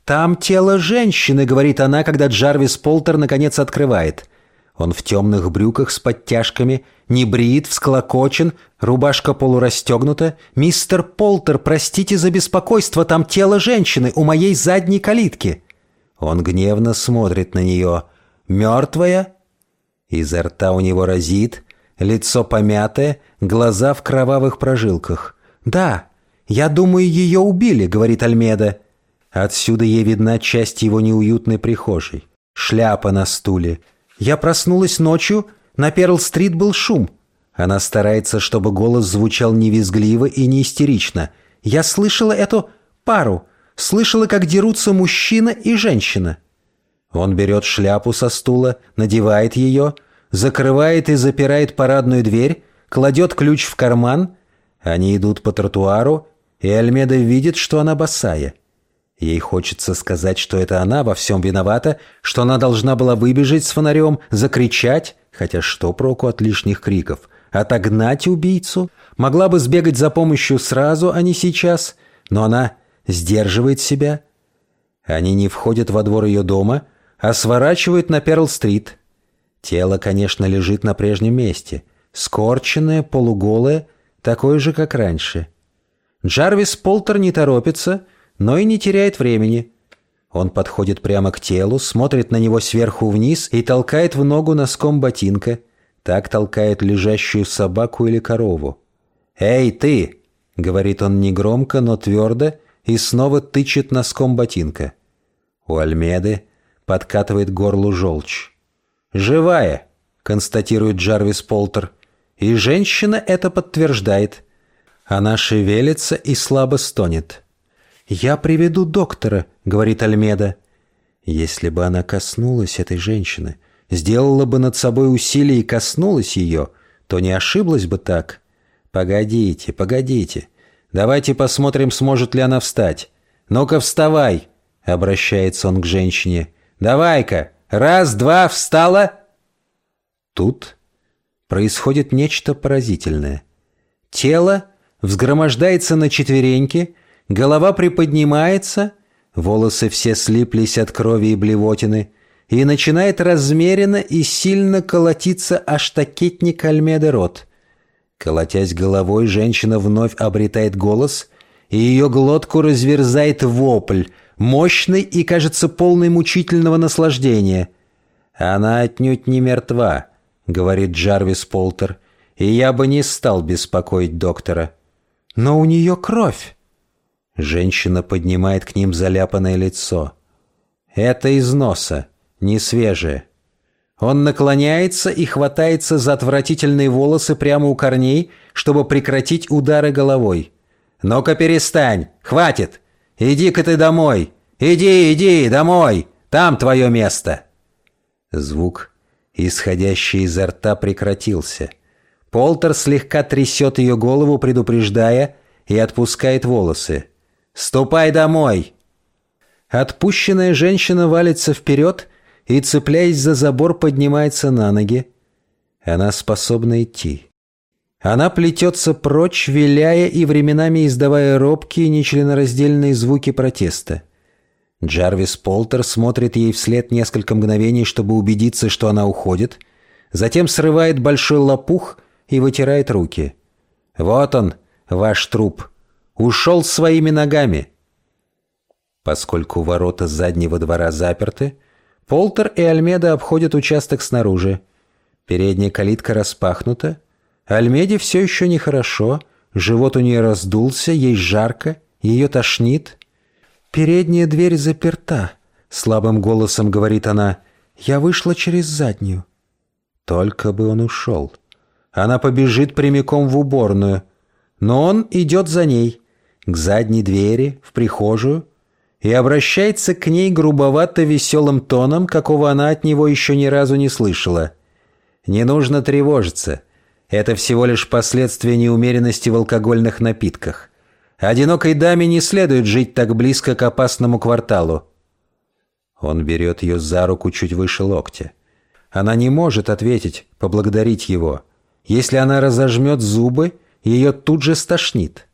«Там тело женщины», — говорит она, когда Джарвис Полтер наконец открывает. Он в темных брюках с подтяжками, не брит, всклокочен, рубашка полурастегнута. «Мистер Полтер, простите за беспокойство, там тело женщины у моей задней калитки». Он гневно смотрит на нее. «Мертвая?» Изо рта у него разит, лицо помятое, глаза в кровавых прожилках. «Да, я думаю, ее убили», — говорит Альмеда. Отсюда ей видна часть его неуютной прихожей. Шляпа на стуле — я проснулась ночью, на Перл-стрит был шум. Она старается, чтобы голос звучал не визгливо и не истерично. Я слышала эту пару, слышала, как дерутся мужчина и женщина. Он берет шляпу со стула, надевает ее, закрывает и запирает парадную дверь, кладет ключ в карман. Они идут по тротуару, и Альмеда видит, что она босая. Ей хочется сказать, что это она во всем виновата, что она должна была выбежать с фонарем, закричать, хотя что проку от лишних криков, отогнать убийцу, могла бы сбегать за помощью сразу, а не сейчас, но она сдерживает себя. Они не входят во двор ее дома, а сворачивают на Перл-стрит. Тело, конечно, лежит на прежнем месте, скорченное, полуголое, такое же, как раньше. Джарвис Полтер не торопится — но и не теряет времени. Он подходит прямо к телу, смотрит на него сверху вниз и толкает в ногу носком ботинка. Так толкает лежащую собаку или корову. «Эй, ты!» — говорит он негромко, но твердо, и снова тычет носком ботинка. У Альмеды подкатывает горлу желчь. «Живая!» — констатирует Джарвис Полтер. И женщина это подтверждает. Она шевелится и слабо стонет. «Я приведу доктора», — говорит Альмеда. Если бы она коснулась этой женщины, сделала бы над собой усилие и коснулась ее, то не ошиблась бы так. «Погодите, погодите. Давайте посмотрим, сможет ли она встать. Ну-ка, вставай!» — обращается он к женщине. «Давай-ка! Раз, два, встала!» Тут происходит нечто поразительное. Тело взгромождается на четвереньки — Голова приподнимается, волосы все слиплись от крови и блевотины, и начинает размеренно и сильно колотиться аж такетник Альмеды рот. Колотясь головой, женщина вновь обретает голос, и ее глотку разверзает вопль, мощный и, кажется, полный мучительного наслаждения. «Она отнюдь не мертва», — говорит Джарвис Полтер, — «и я бы не стал беспокоить доктора». «Но у нее кровь». Женщина поднимает к ним заляпанное лицо. Это из носа, не свежее. Он наклоняется и хватается за отвратительные волосы прямо у корней, чтобы прекратить удары головой. «Ну-ка перестань! Хватит! Иди-ка ты домой! Иди, иди, домой! Там твое место!» Звук, исходящий изо рта, прекратился. Полтер слегка трясет ее голову, предупреждая, и отпускает волосы. «Ступай домой!» Отпущенная женщина валится вперед и, цепляясь за забор, поднимается на ноги. Она способна идти. Она плетется прочь, виляя и временами издавая робкие, нечленораздельные звуки протеста. Джарвис Полтер смотрит ей вслед несколько мгновений, чтобы убедиться, что она уходит, затем срывает большой лопух и вытирает руки. «Вот он, ваш труп!» Ушел своими ногами. Поскольку ворота заднего двора заперты, Полтер и Альмеда обходят участок снаружи. Передняя калитка распахнута. Альмеде все еще нехорошо, живот у нее раздулся, ей жарко, ее тошнит. «Передняя дверь заперта», — слабым голосом говорит она. «Я вышла через заднюю». Только бы он ушел. Она побежит прямиком в уборную. Но он идет за ней к задней двери, в прихожую, и обращается к ней грубовато-веселым тоном, какого она от него еще ни разу не слышала. «Не нужно тревожиться. Это всего лишь последствия неумеренности в алкогольных напитках. Одинокой даме не следует жить так близко к опасному кварталу». Он берет ее за руку чуть выше локтя. Она не может ответить, поблагодарить его. Если она разожмет зубы, ее тут же стошнит.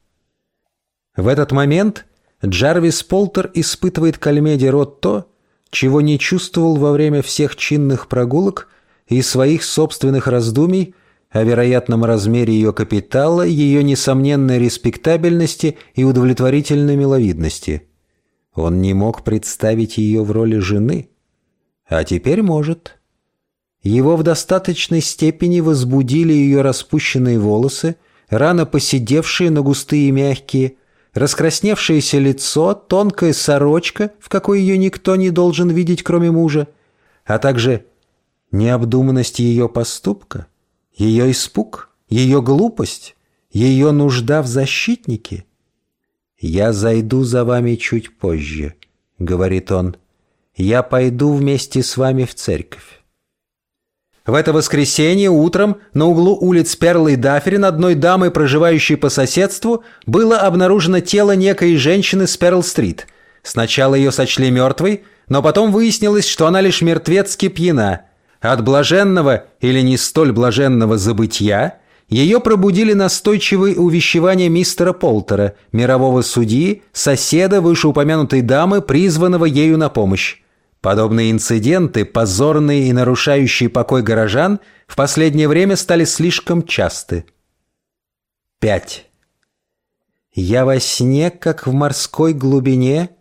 В этот момент Джарвис Полтер испытывает к Альмеде Рот то, чего не чувствовал во время всех чинных прогулок и своих собственных раздумий о вероятном размере ее капитала, ее несомненной респектабельности и удовлетворительной миловидности. Он не мог представить ее в роли жены, а теперь может. Его в достаточной степени возбудили ее распущенные волосы, рано поседевшие, но густые и мягкие, раскрасневшееся лицо, тонкая сорочка, в какой ее никто не должен видеть, кроме мужа, а также необдуманность ее поступка, ее испуг, ее глупость, ее нужда в защитнике. «Я зайду за вами чуть позже», — говорит он. «Я пойду вместе с вами в церковь». В это воскресенье утром на углу улиц Перл и Дафферин одной дамой, проживающей по соседству, было обнаружено тело некой женщины с Перл-стрит. Сначала ее сочли мертвой, но потом выяснилось, что она лишь мертвецки пьяна. От блаженного или не столь блаженного забытья ее пробудили настойчивые увещевания мистера Полтера, мирового судьи, соседа вышеупомянутой дамы, призванного ею на помощь. Подобные инциденты, позорные и нарушающие покой горожан, в последнее время стали слишком часты. 5. Я во сне, как в морской глубине,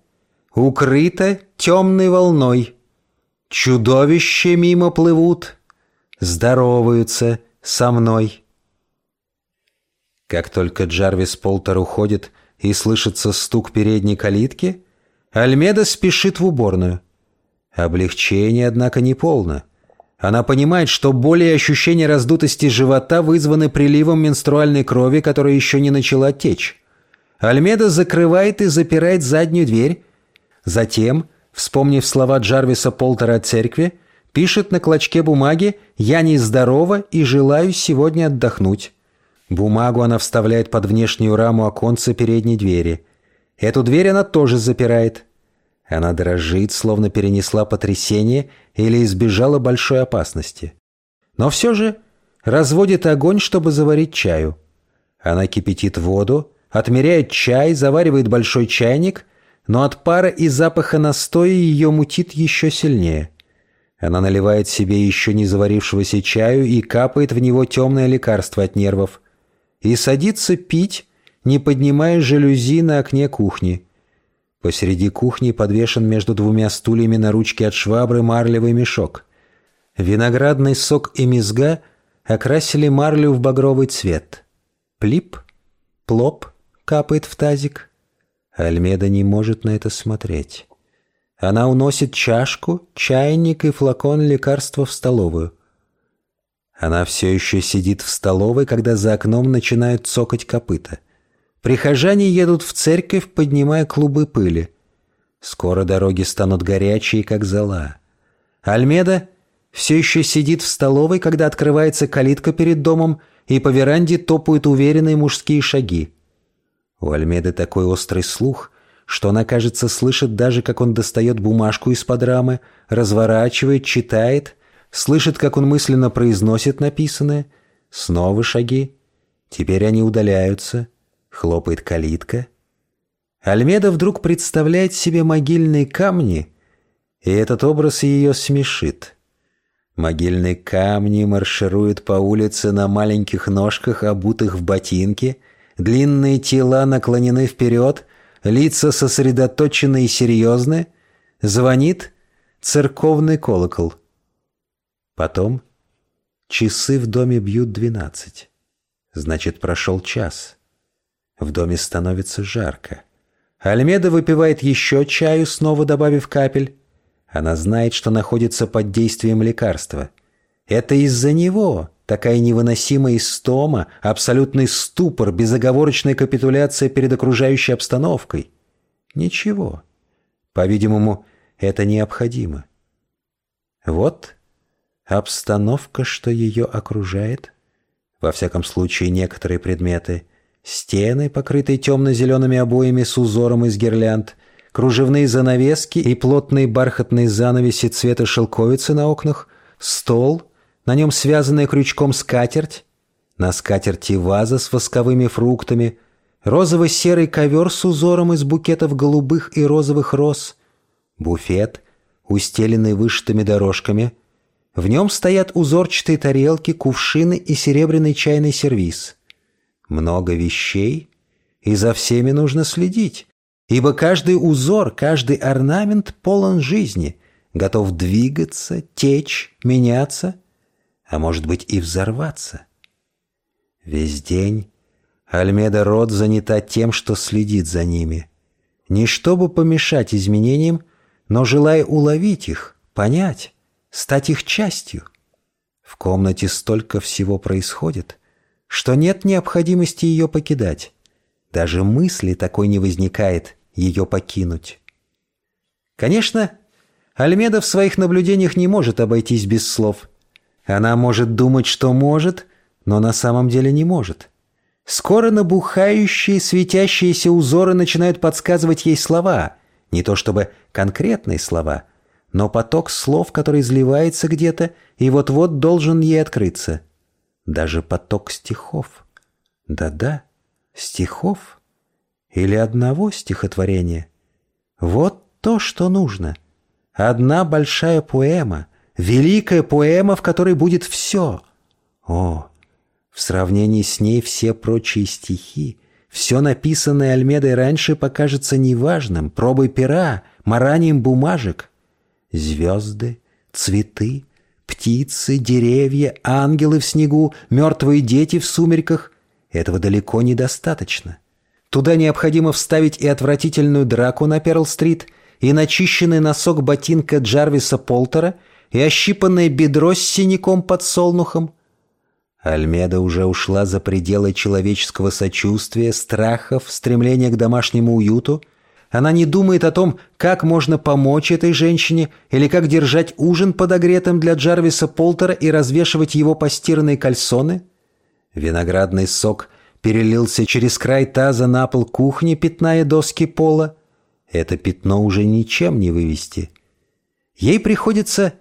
Укрыта темной волной. Чудовища мимо плывут, Здороваются со мной. Как только Джарвис Полтер уходит и слышится стук передней калитки, Альмеда спешит в уборную. Облегчение, однако, не полно. Она понимает, что боли и ощущение раздутости живота вызваны приливом менструальной крови, которая еще не начала течь. Альмеда закрывает и запирает заднюю дверь. Затем, вспомнив слова Джарвиса Полтера о церкви, пишет на клочке бумаги «Я нездорова и желаю сегодня отдохнуть». Бумагу она вставляет под внешнюю раму оконца передней двери. Эту дверь она тоже запирает. Она дрожит, словно перенесла потрясение или избежала большой опасности. Но все же разводит огонь, чтобы заварить чаю. Она кипятит воду, отмеряет чай, заваривает большой чайник, но от пара и запаха настоя ее мутит еще сильнее. Она наливает себе еще не заварившегося чаю и капает в него темное лекарство от нервов. И садится пить, не поднимая жалюзи на окне кухни. Посреди кухни подвешен между двумя стульями на ручке от швабры марлевый мешок. Виноградный сок и мезга окрасили марлю в багровый цвет. Плип, плоп, капает в тазик. Альмеда не может на это смотреть. Она уносит чашку, чайник и флакон лекарства в столовую. Она все еще сидит в столовой, когда за окном начинают цокать копыта. Прихожане едут в церковь, поднимая клубы пыли. Скоро дороги станут горячие, как зола. Альмеда все еще сидит в столовой, когда открывается калитка перед домом, и по веранде топают уверенные мужские шаги. У Альмеды такой острый слух, что она, кажется, слышит даже, как он достает бумажку из-под рамы, разворачивает, читает, слышит, как он мысленно произносит написанное. Снова шаги. Теперь они удаляются. Хлопает калитка. Альмеда вдруг представляет себе могильные камни, и этот образ ее смешит. Могильные камни маршируют по улице на маленьких ножках, обутых в ботинки — Длинные тела наклонены вперед, лица сосредоточены и серьезны. Звонит церковный колокол. Потом часы в доме бьют двенадцать. Значит, прошел час. В доме становится жарко. Альмеда выпивает еще чаю, снова добавив капель. Она знает, что находится под действием лекарства. Это из-за него Такая невыносимая истома, абсолютный ступор, безоговорочная капитуляция перед окружающей обстановкой. Ничего. По-видимому, это необходимо. Вот обстановка, что ее окружает. Во всяком случае, некоторые предметы. Стены, покрытые темно-зелеными обоями с узором из гирлянд, кружевные занавески и плотные бархатные занавеси цвета шелковицы на окнах, стол — на нем связанная крючком скатерть, на скатерти ваза с восковыми фруктами, розово-серый ковер с узором из букетов голубых и розовых роз, буфет, устеленный вышитыми дорожками. В нем стоят узорчатые тарелки, кувшины и серебряный чайный сервиз. Много вещей, и за всеми нужно следить, ибо каждый узор, каждый орнамент полон жизни, готов двигаться, течь, меняться — а может быть и взорваться. Весь день Альмеда Рот занята тем, что следит за ними. Не чтобы помешать изменениям, но желая уловить их, понять, стать их частью. В комнате столько всего происходит, что нет необходимости ее покидать. Даже мысли такой не возникает ее покинуть. Конечно, Альмеда в своих наблюдениях не может обойтись без слов – она может думать, что может, но на самом деле не может. Скоро набухающие, светящиеся узоры начинают подсказывать ей слова. Не то чтобы конкретные слова, но поток слов, который изливается где-то и вот-вот должен ей открыться. Даже поток стихов. Да-да, стихов. Или одного стихотворения. Вот то, что нужно. Одна большая поэма, великая поэма, в которой будет все. О, в сравнении с ней все прочие стихи, все написанное Альмедой раньше покажется неважным, пробой пера, маранием бумажек. Звезды, цветы, птицы, деревья, ангелы в снегу, мертвые дети в сумерках — этого далеко недостаточно. Туда необходимо вставить и отвратительную драку на Перл-стрит, и начищенный носок ботинка Джарвиса Полтера, и ощипанное бедро с синяком под солнухом — Альмеда уже ушла за пределы человеческого сочувствия, страхов, стремления к домашнему уюту. Она не думает о том, как можно помочь этой женщине или как держать ужин подогретым для Джарвиса Полтера и развешивать его постиранные кальсоны. Виноградный сок перелился через край таза на пол кухни, пятная доски пола. Это пятно уже ничем не вывести. Ей приходится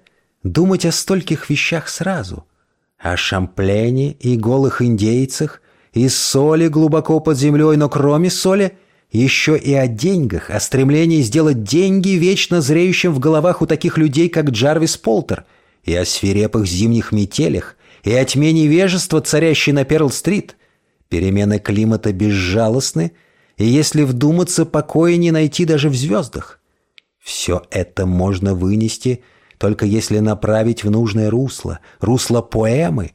думать о стольких вещах сразу — о Шамплене и голых индейцах, и соли глубоко под землей, но кроме соли еще и о деньгах, о стремлении сделать деньги вечно зреющим в головах у таких людей, как Джарвис Полтер, и о свирепых зимних метелях, и о тьме невежества, царящей на Перл-стрит. Перемены климата безжалостны, и если вдуматься, покоя не найти даже в звездах. Все это можно вынести – только если направить в нужное русло, русло поэмы.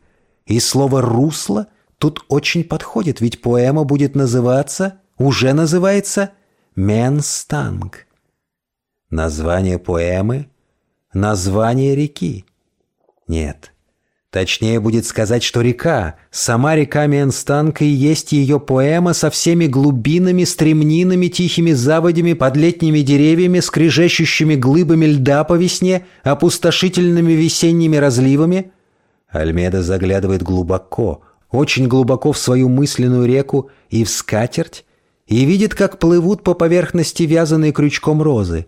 И слово «русло» тут очень подходит, ведь поэма будет называться, уже называется «Менстанг». Название поэмы — название реки. Нет, Точнее будет сказать, что река, сама река Менстанка и есть ее поэма со всеми глубинами, стремнинами, тихими заводями, под летними деревьями, скрежещущими глыбами льда по весне, опустошительными весенними разливами. Альмеда заглядывает глубоко, очень глубоко в свою мысленную реку и в скатерть, и видит, как плывут по поверхности вязаные крючком розы.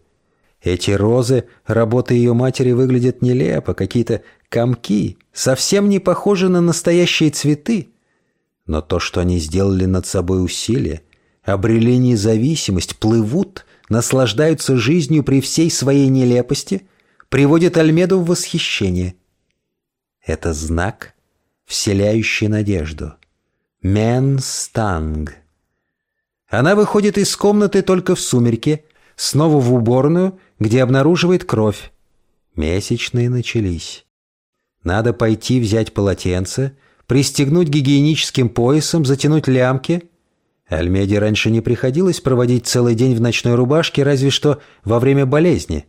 Эти розы, работы ее матери, выглядят нелепо, какие-то комки, совсем не похожи на настоящие цветы. Но то, что они сделали над собой усилие, обрели независимость, плывут, наслаждаются жизнью при всей своей нелепости, приводит Альмеду в восхищение. Это знак, вселяющий надежду. Менстанг. Она выходит из комнаты только в сумерке, снова в уборную, где обнаруживает кровь. Месячные начались. Надо пойти взять полотенце, пристегнуть гигиеническим поясом, затянуть лямки. Альмеде раньше не приходилось проводить целый день в ночной рубашке, разве что во время болезни.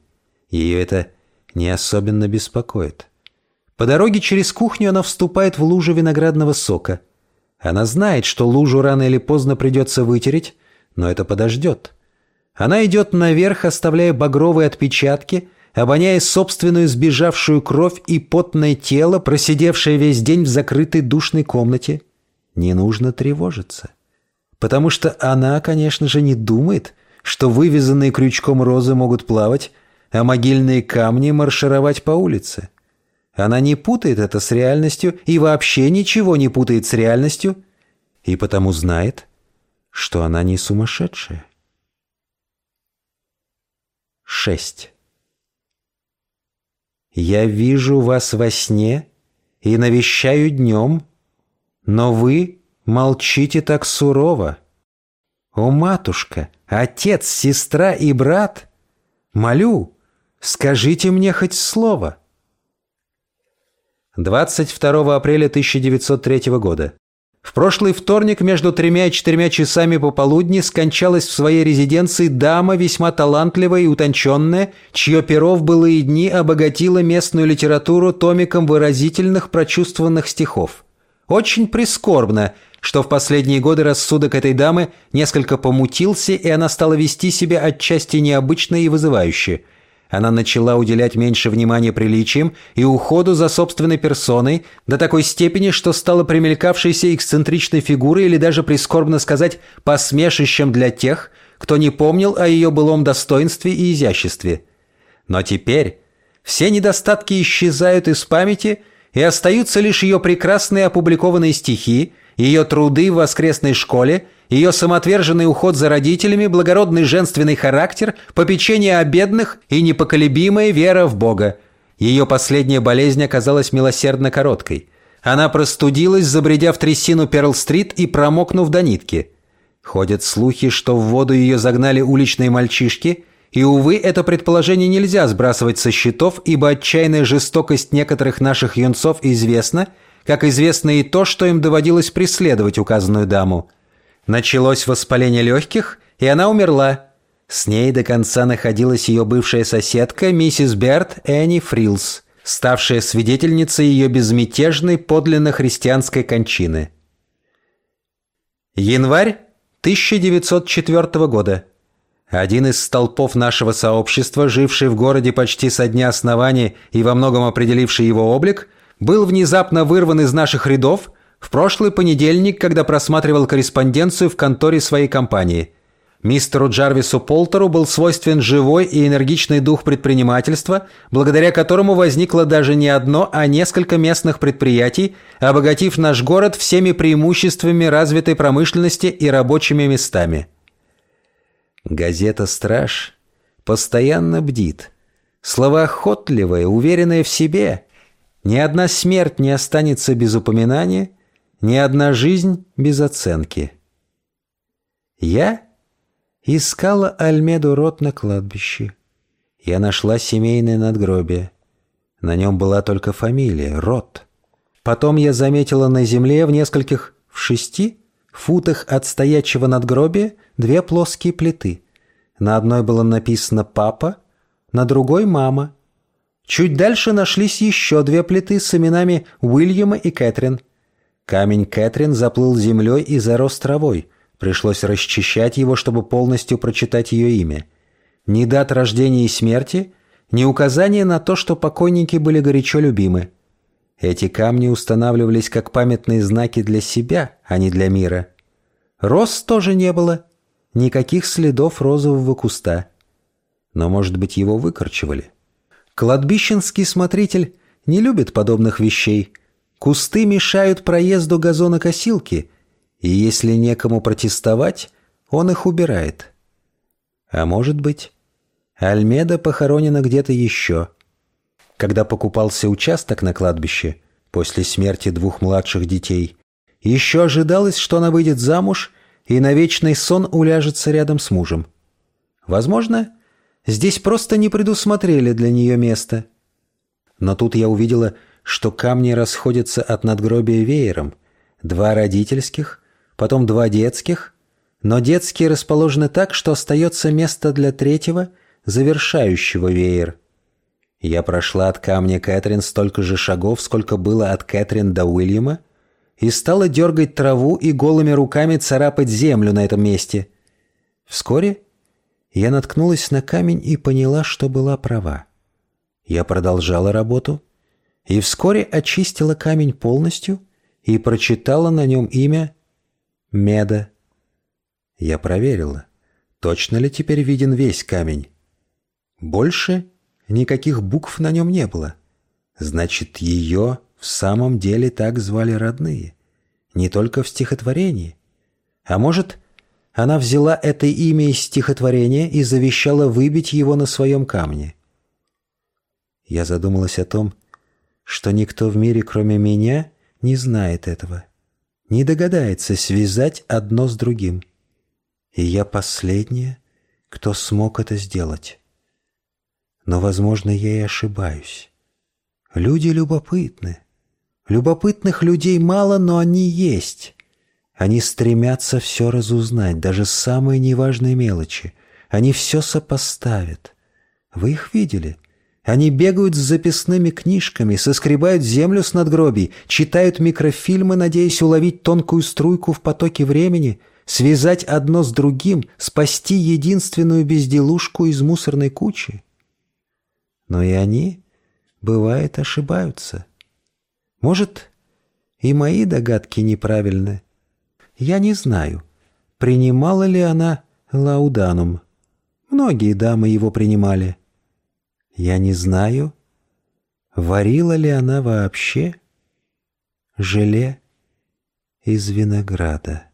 Ее это не особенно беспокоит. По дороге через кухню она вступает в лужу виноградного сока. Она знает, что лужу рано или поздно придется вытереть, но это подождет. Она идет наверх, оставляя багровые отпечатки – обоняя собственную сбежавшую кровь и потное тело, просидевшее весь день в закрытой душной комнате, не нужно тревожиться. Потому что она, конечно же, не думает, что вывязанные крючком розы могут плавать, а могильные камни маршировать по улице. Она не путает это с реальностью и вообще ничего не путает с реальностью, и потому знает, что она не сумасшедшая. 6. Я вижу вас во сне и навещаю днем, но вы молчите так сурово. О, матушка, отец, сестра и брат, молю, скажите мне хоть слово. 22 апреля 1903 года. В прошлый вторник между тремя и четырьмя часами пополудни скончалась в своей резиденции дама весьма талантливая и утонченная, чье перо в былые дни обогатило местную литературу томиком выразительных прочувствованных стихов. Очень прискорбно, что в последние годы рассудок этой дамы несколько помутился, и она стала вести себя отчасти необычно и вызывающе – она начала уделять меньше внимания приличиям и уходу за собственной персоной до такой степени, что стала примелькавшейся эксцентричной фигурой или даже, прискорбно сказать, посмешищем для тех, кто не помнил о ее былом достоинстве и изяществе. Но теперь все недостатки исчезают из памяти, и остаются лишь ее прекрасные опубликованные стихи, ее труды в воскресной школе, ее самоотверженный уход за родителями, благородный женственный характер, попечение о бедных и непоколебимая вера в Бога. Ее последняя болезнь оказалась милосердно короткой. Она простудилась, забредя в трясину Перл-стрит и промокнув до нитки. Ходят слухи, что в воду ее загнали уличные мальчишки, и, увы, это предположение нельзя сбрасывать со счетов, ибо отчаянная жестокость некоторых наших юнцов известна – как известно и то, что им доводилось преследовать указанную даму. Началось воспаление легких, и она умерла. С ней до конца находилась ее бывшая соседка, миссис Берт Энни Фрилс, ставшая свидетельницей ее безмятежной подлинно христианской кончины. Январь 1904 года. Один из столпов нашего сообщества, живший в городе почти со дня основания и во многом определивший его облик – был внезапно вырван из наших рядов в прошлый понедельник, когда просматривал корреспонденцию в конторе своей компании. Мистеру Джарвису Полтеру был свойствен живой и энергичный дух предпринимательства, благодаря которому возникло даже не одно, а несколько местных предприятий, обогатив наш город всеми преимуществами развитой промышленности и рабочими местами. Газета «Страж» постоянно бдит. Слова охотливые, уверенные в себе – ни одна смерть не останется без упоминания, ни одна жизнь без оценки. Я искала Альмеду Рот на кладбище. Я нашла семейное надгробие. На нем была только фамилия — Рот. Потом я заметила на земле в нескольких, в шести футах от стоячего надгробия две плоские плиты. На одной было написано «Папа», на другой «Мама», Чуть дальше нашлись еще две плиты с именами Уильяма и Кэтрин. Камень Кэтрин заплыл землей и зарос травой. Пришлось расчищать его, чтобы полностью прочитать ее имя. Ни дат рождения и смерти, ни указания на то, что покойники были горячо любимы. Эти камни устанавливались как памятные знаки для себя, а не для мира. Роз тоже не было. Никаких следов розового куста. Но, может быть, его выкорчевали. Кладбищенский смотритель не любит подобных вещей. Кусты мешают проезду газонокосилки, и если некому протестовать, он их убирает. А может быть, Альмеда похоронена где-то еще. Когда покупался участок на кладбище после смерти двух младших детей, еще ожидалось, что она выйдет замуж и на вечный сон уляжется рядом с мужем. Возможно, Здесь просто не предусмотрели для нее место. Но тут я увидела, что камни расходятся от надгробия веером. Два родительских, потом два детских, но детские расположены так, что остается место для третьего, завершающего веер. Я прошла от камня Кэтрин столько же шагов, сколько было от Кэтрин до Уильяма, и стала дергать траву и голыми руками царапать землю на этом месте. Вскоре я наткнулась на камень и поняла, что была права. Я продолжала работу и вскоре очистила камень полностью и прочитала на нем имя Меда. Я проверила, точно ли теперь виден весь камень. Больше никаких букв на нем не было. Значит, ее в самом деле так звали родные. Не только в стихотворении. А может, она взяла это имя из стихотворения и завещала выбить его на своем камне. Я задумалась о том, что никто в мире, кроме меня, не знает этого, не догадается связать одно с другим. И я последняя, кто смог это сделать. Но, возможно, я и ошибаюсь. Люди любопытны. Любопытных людей мало, но они есть. Они стремятся все разузнать, даже самые неважные мелочи. Они все сопоставят. Вы их видели? Они бегают с записными книжками, соскребают землю с надгробий, читают микрофильмы, надеясь уловить тонкую струйку в потоке времени, связать одно с другим, спасти единственную безделушку из мусорной кучи. Но и они, бывает, ошибаются. Может, и мои догадки неправильны. Я не знаю, принимала ли она лауданум. Многие дамы его принимали. Я не знаю, варила ли она вообще желе из винограда.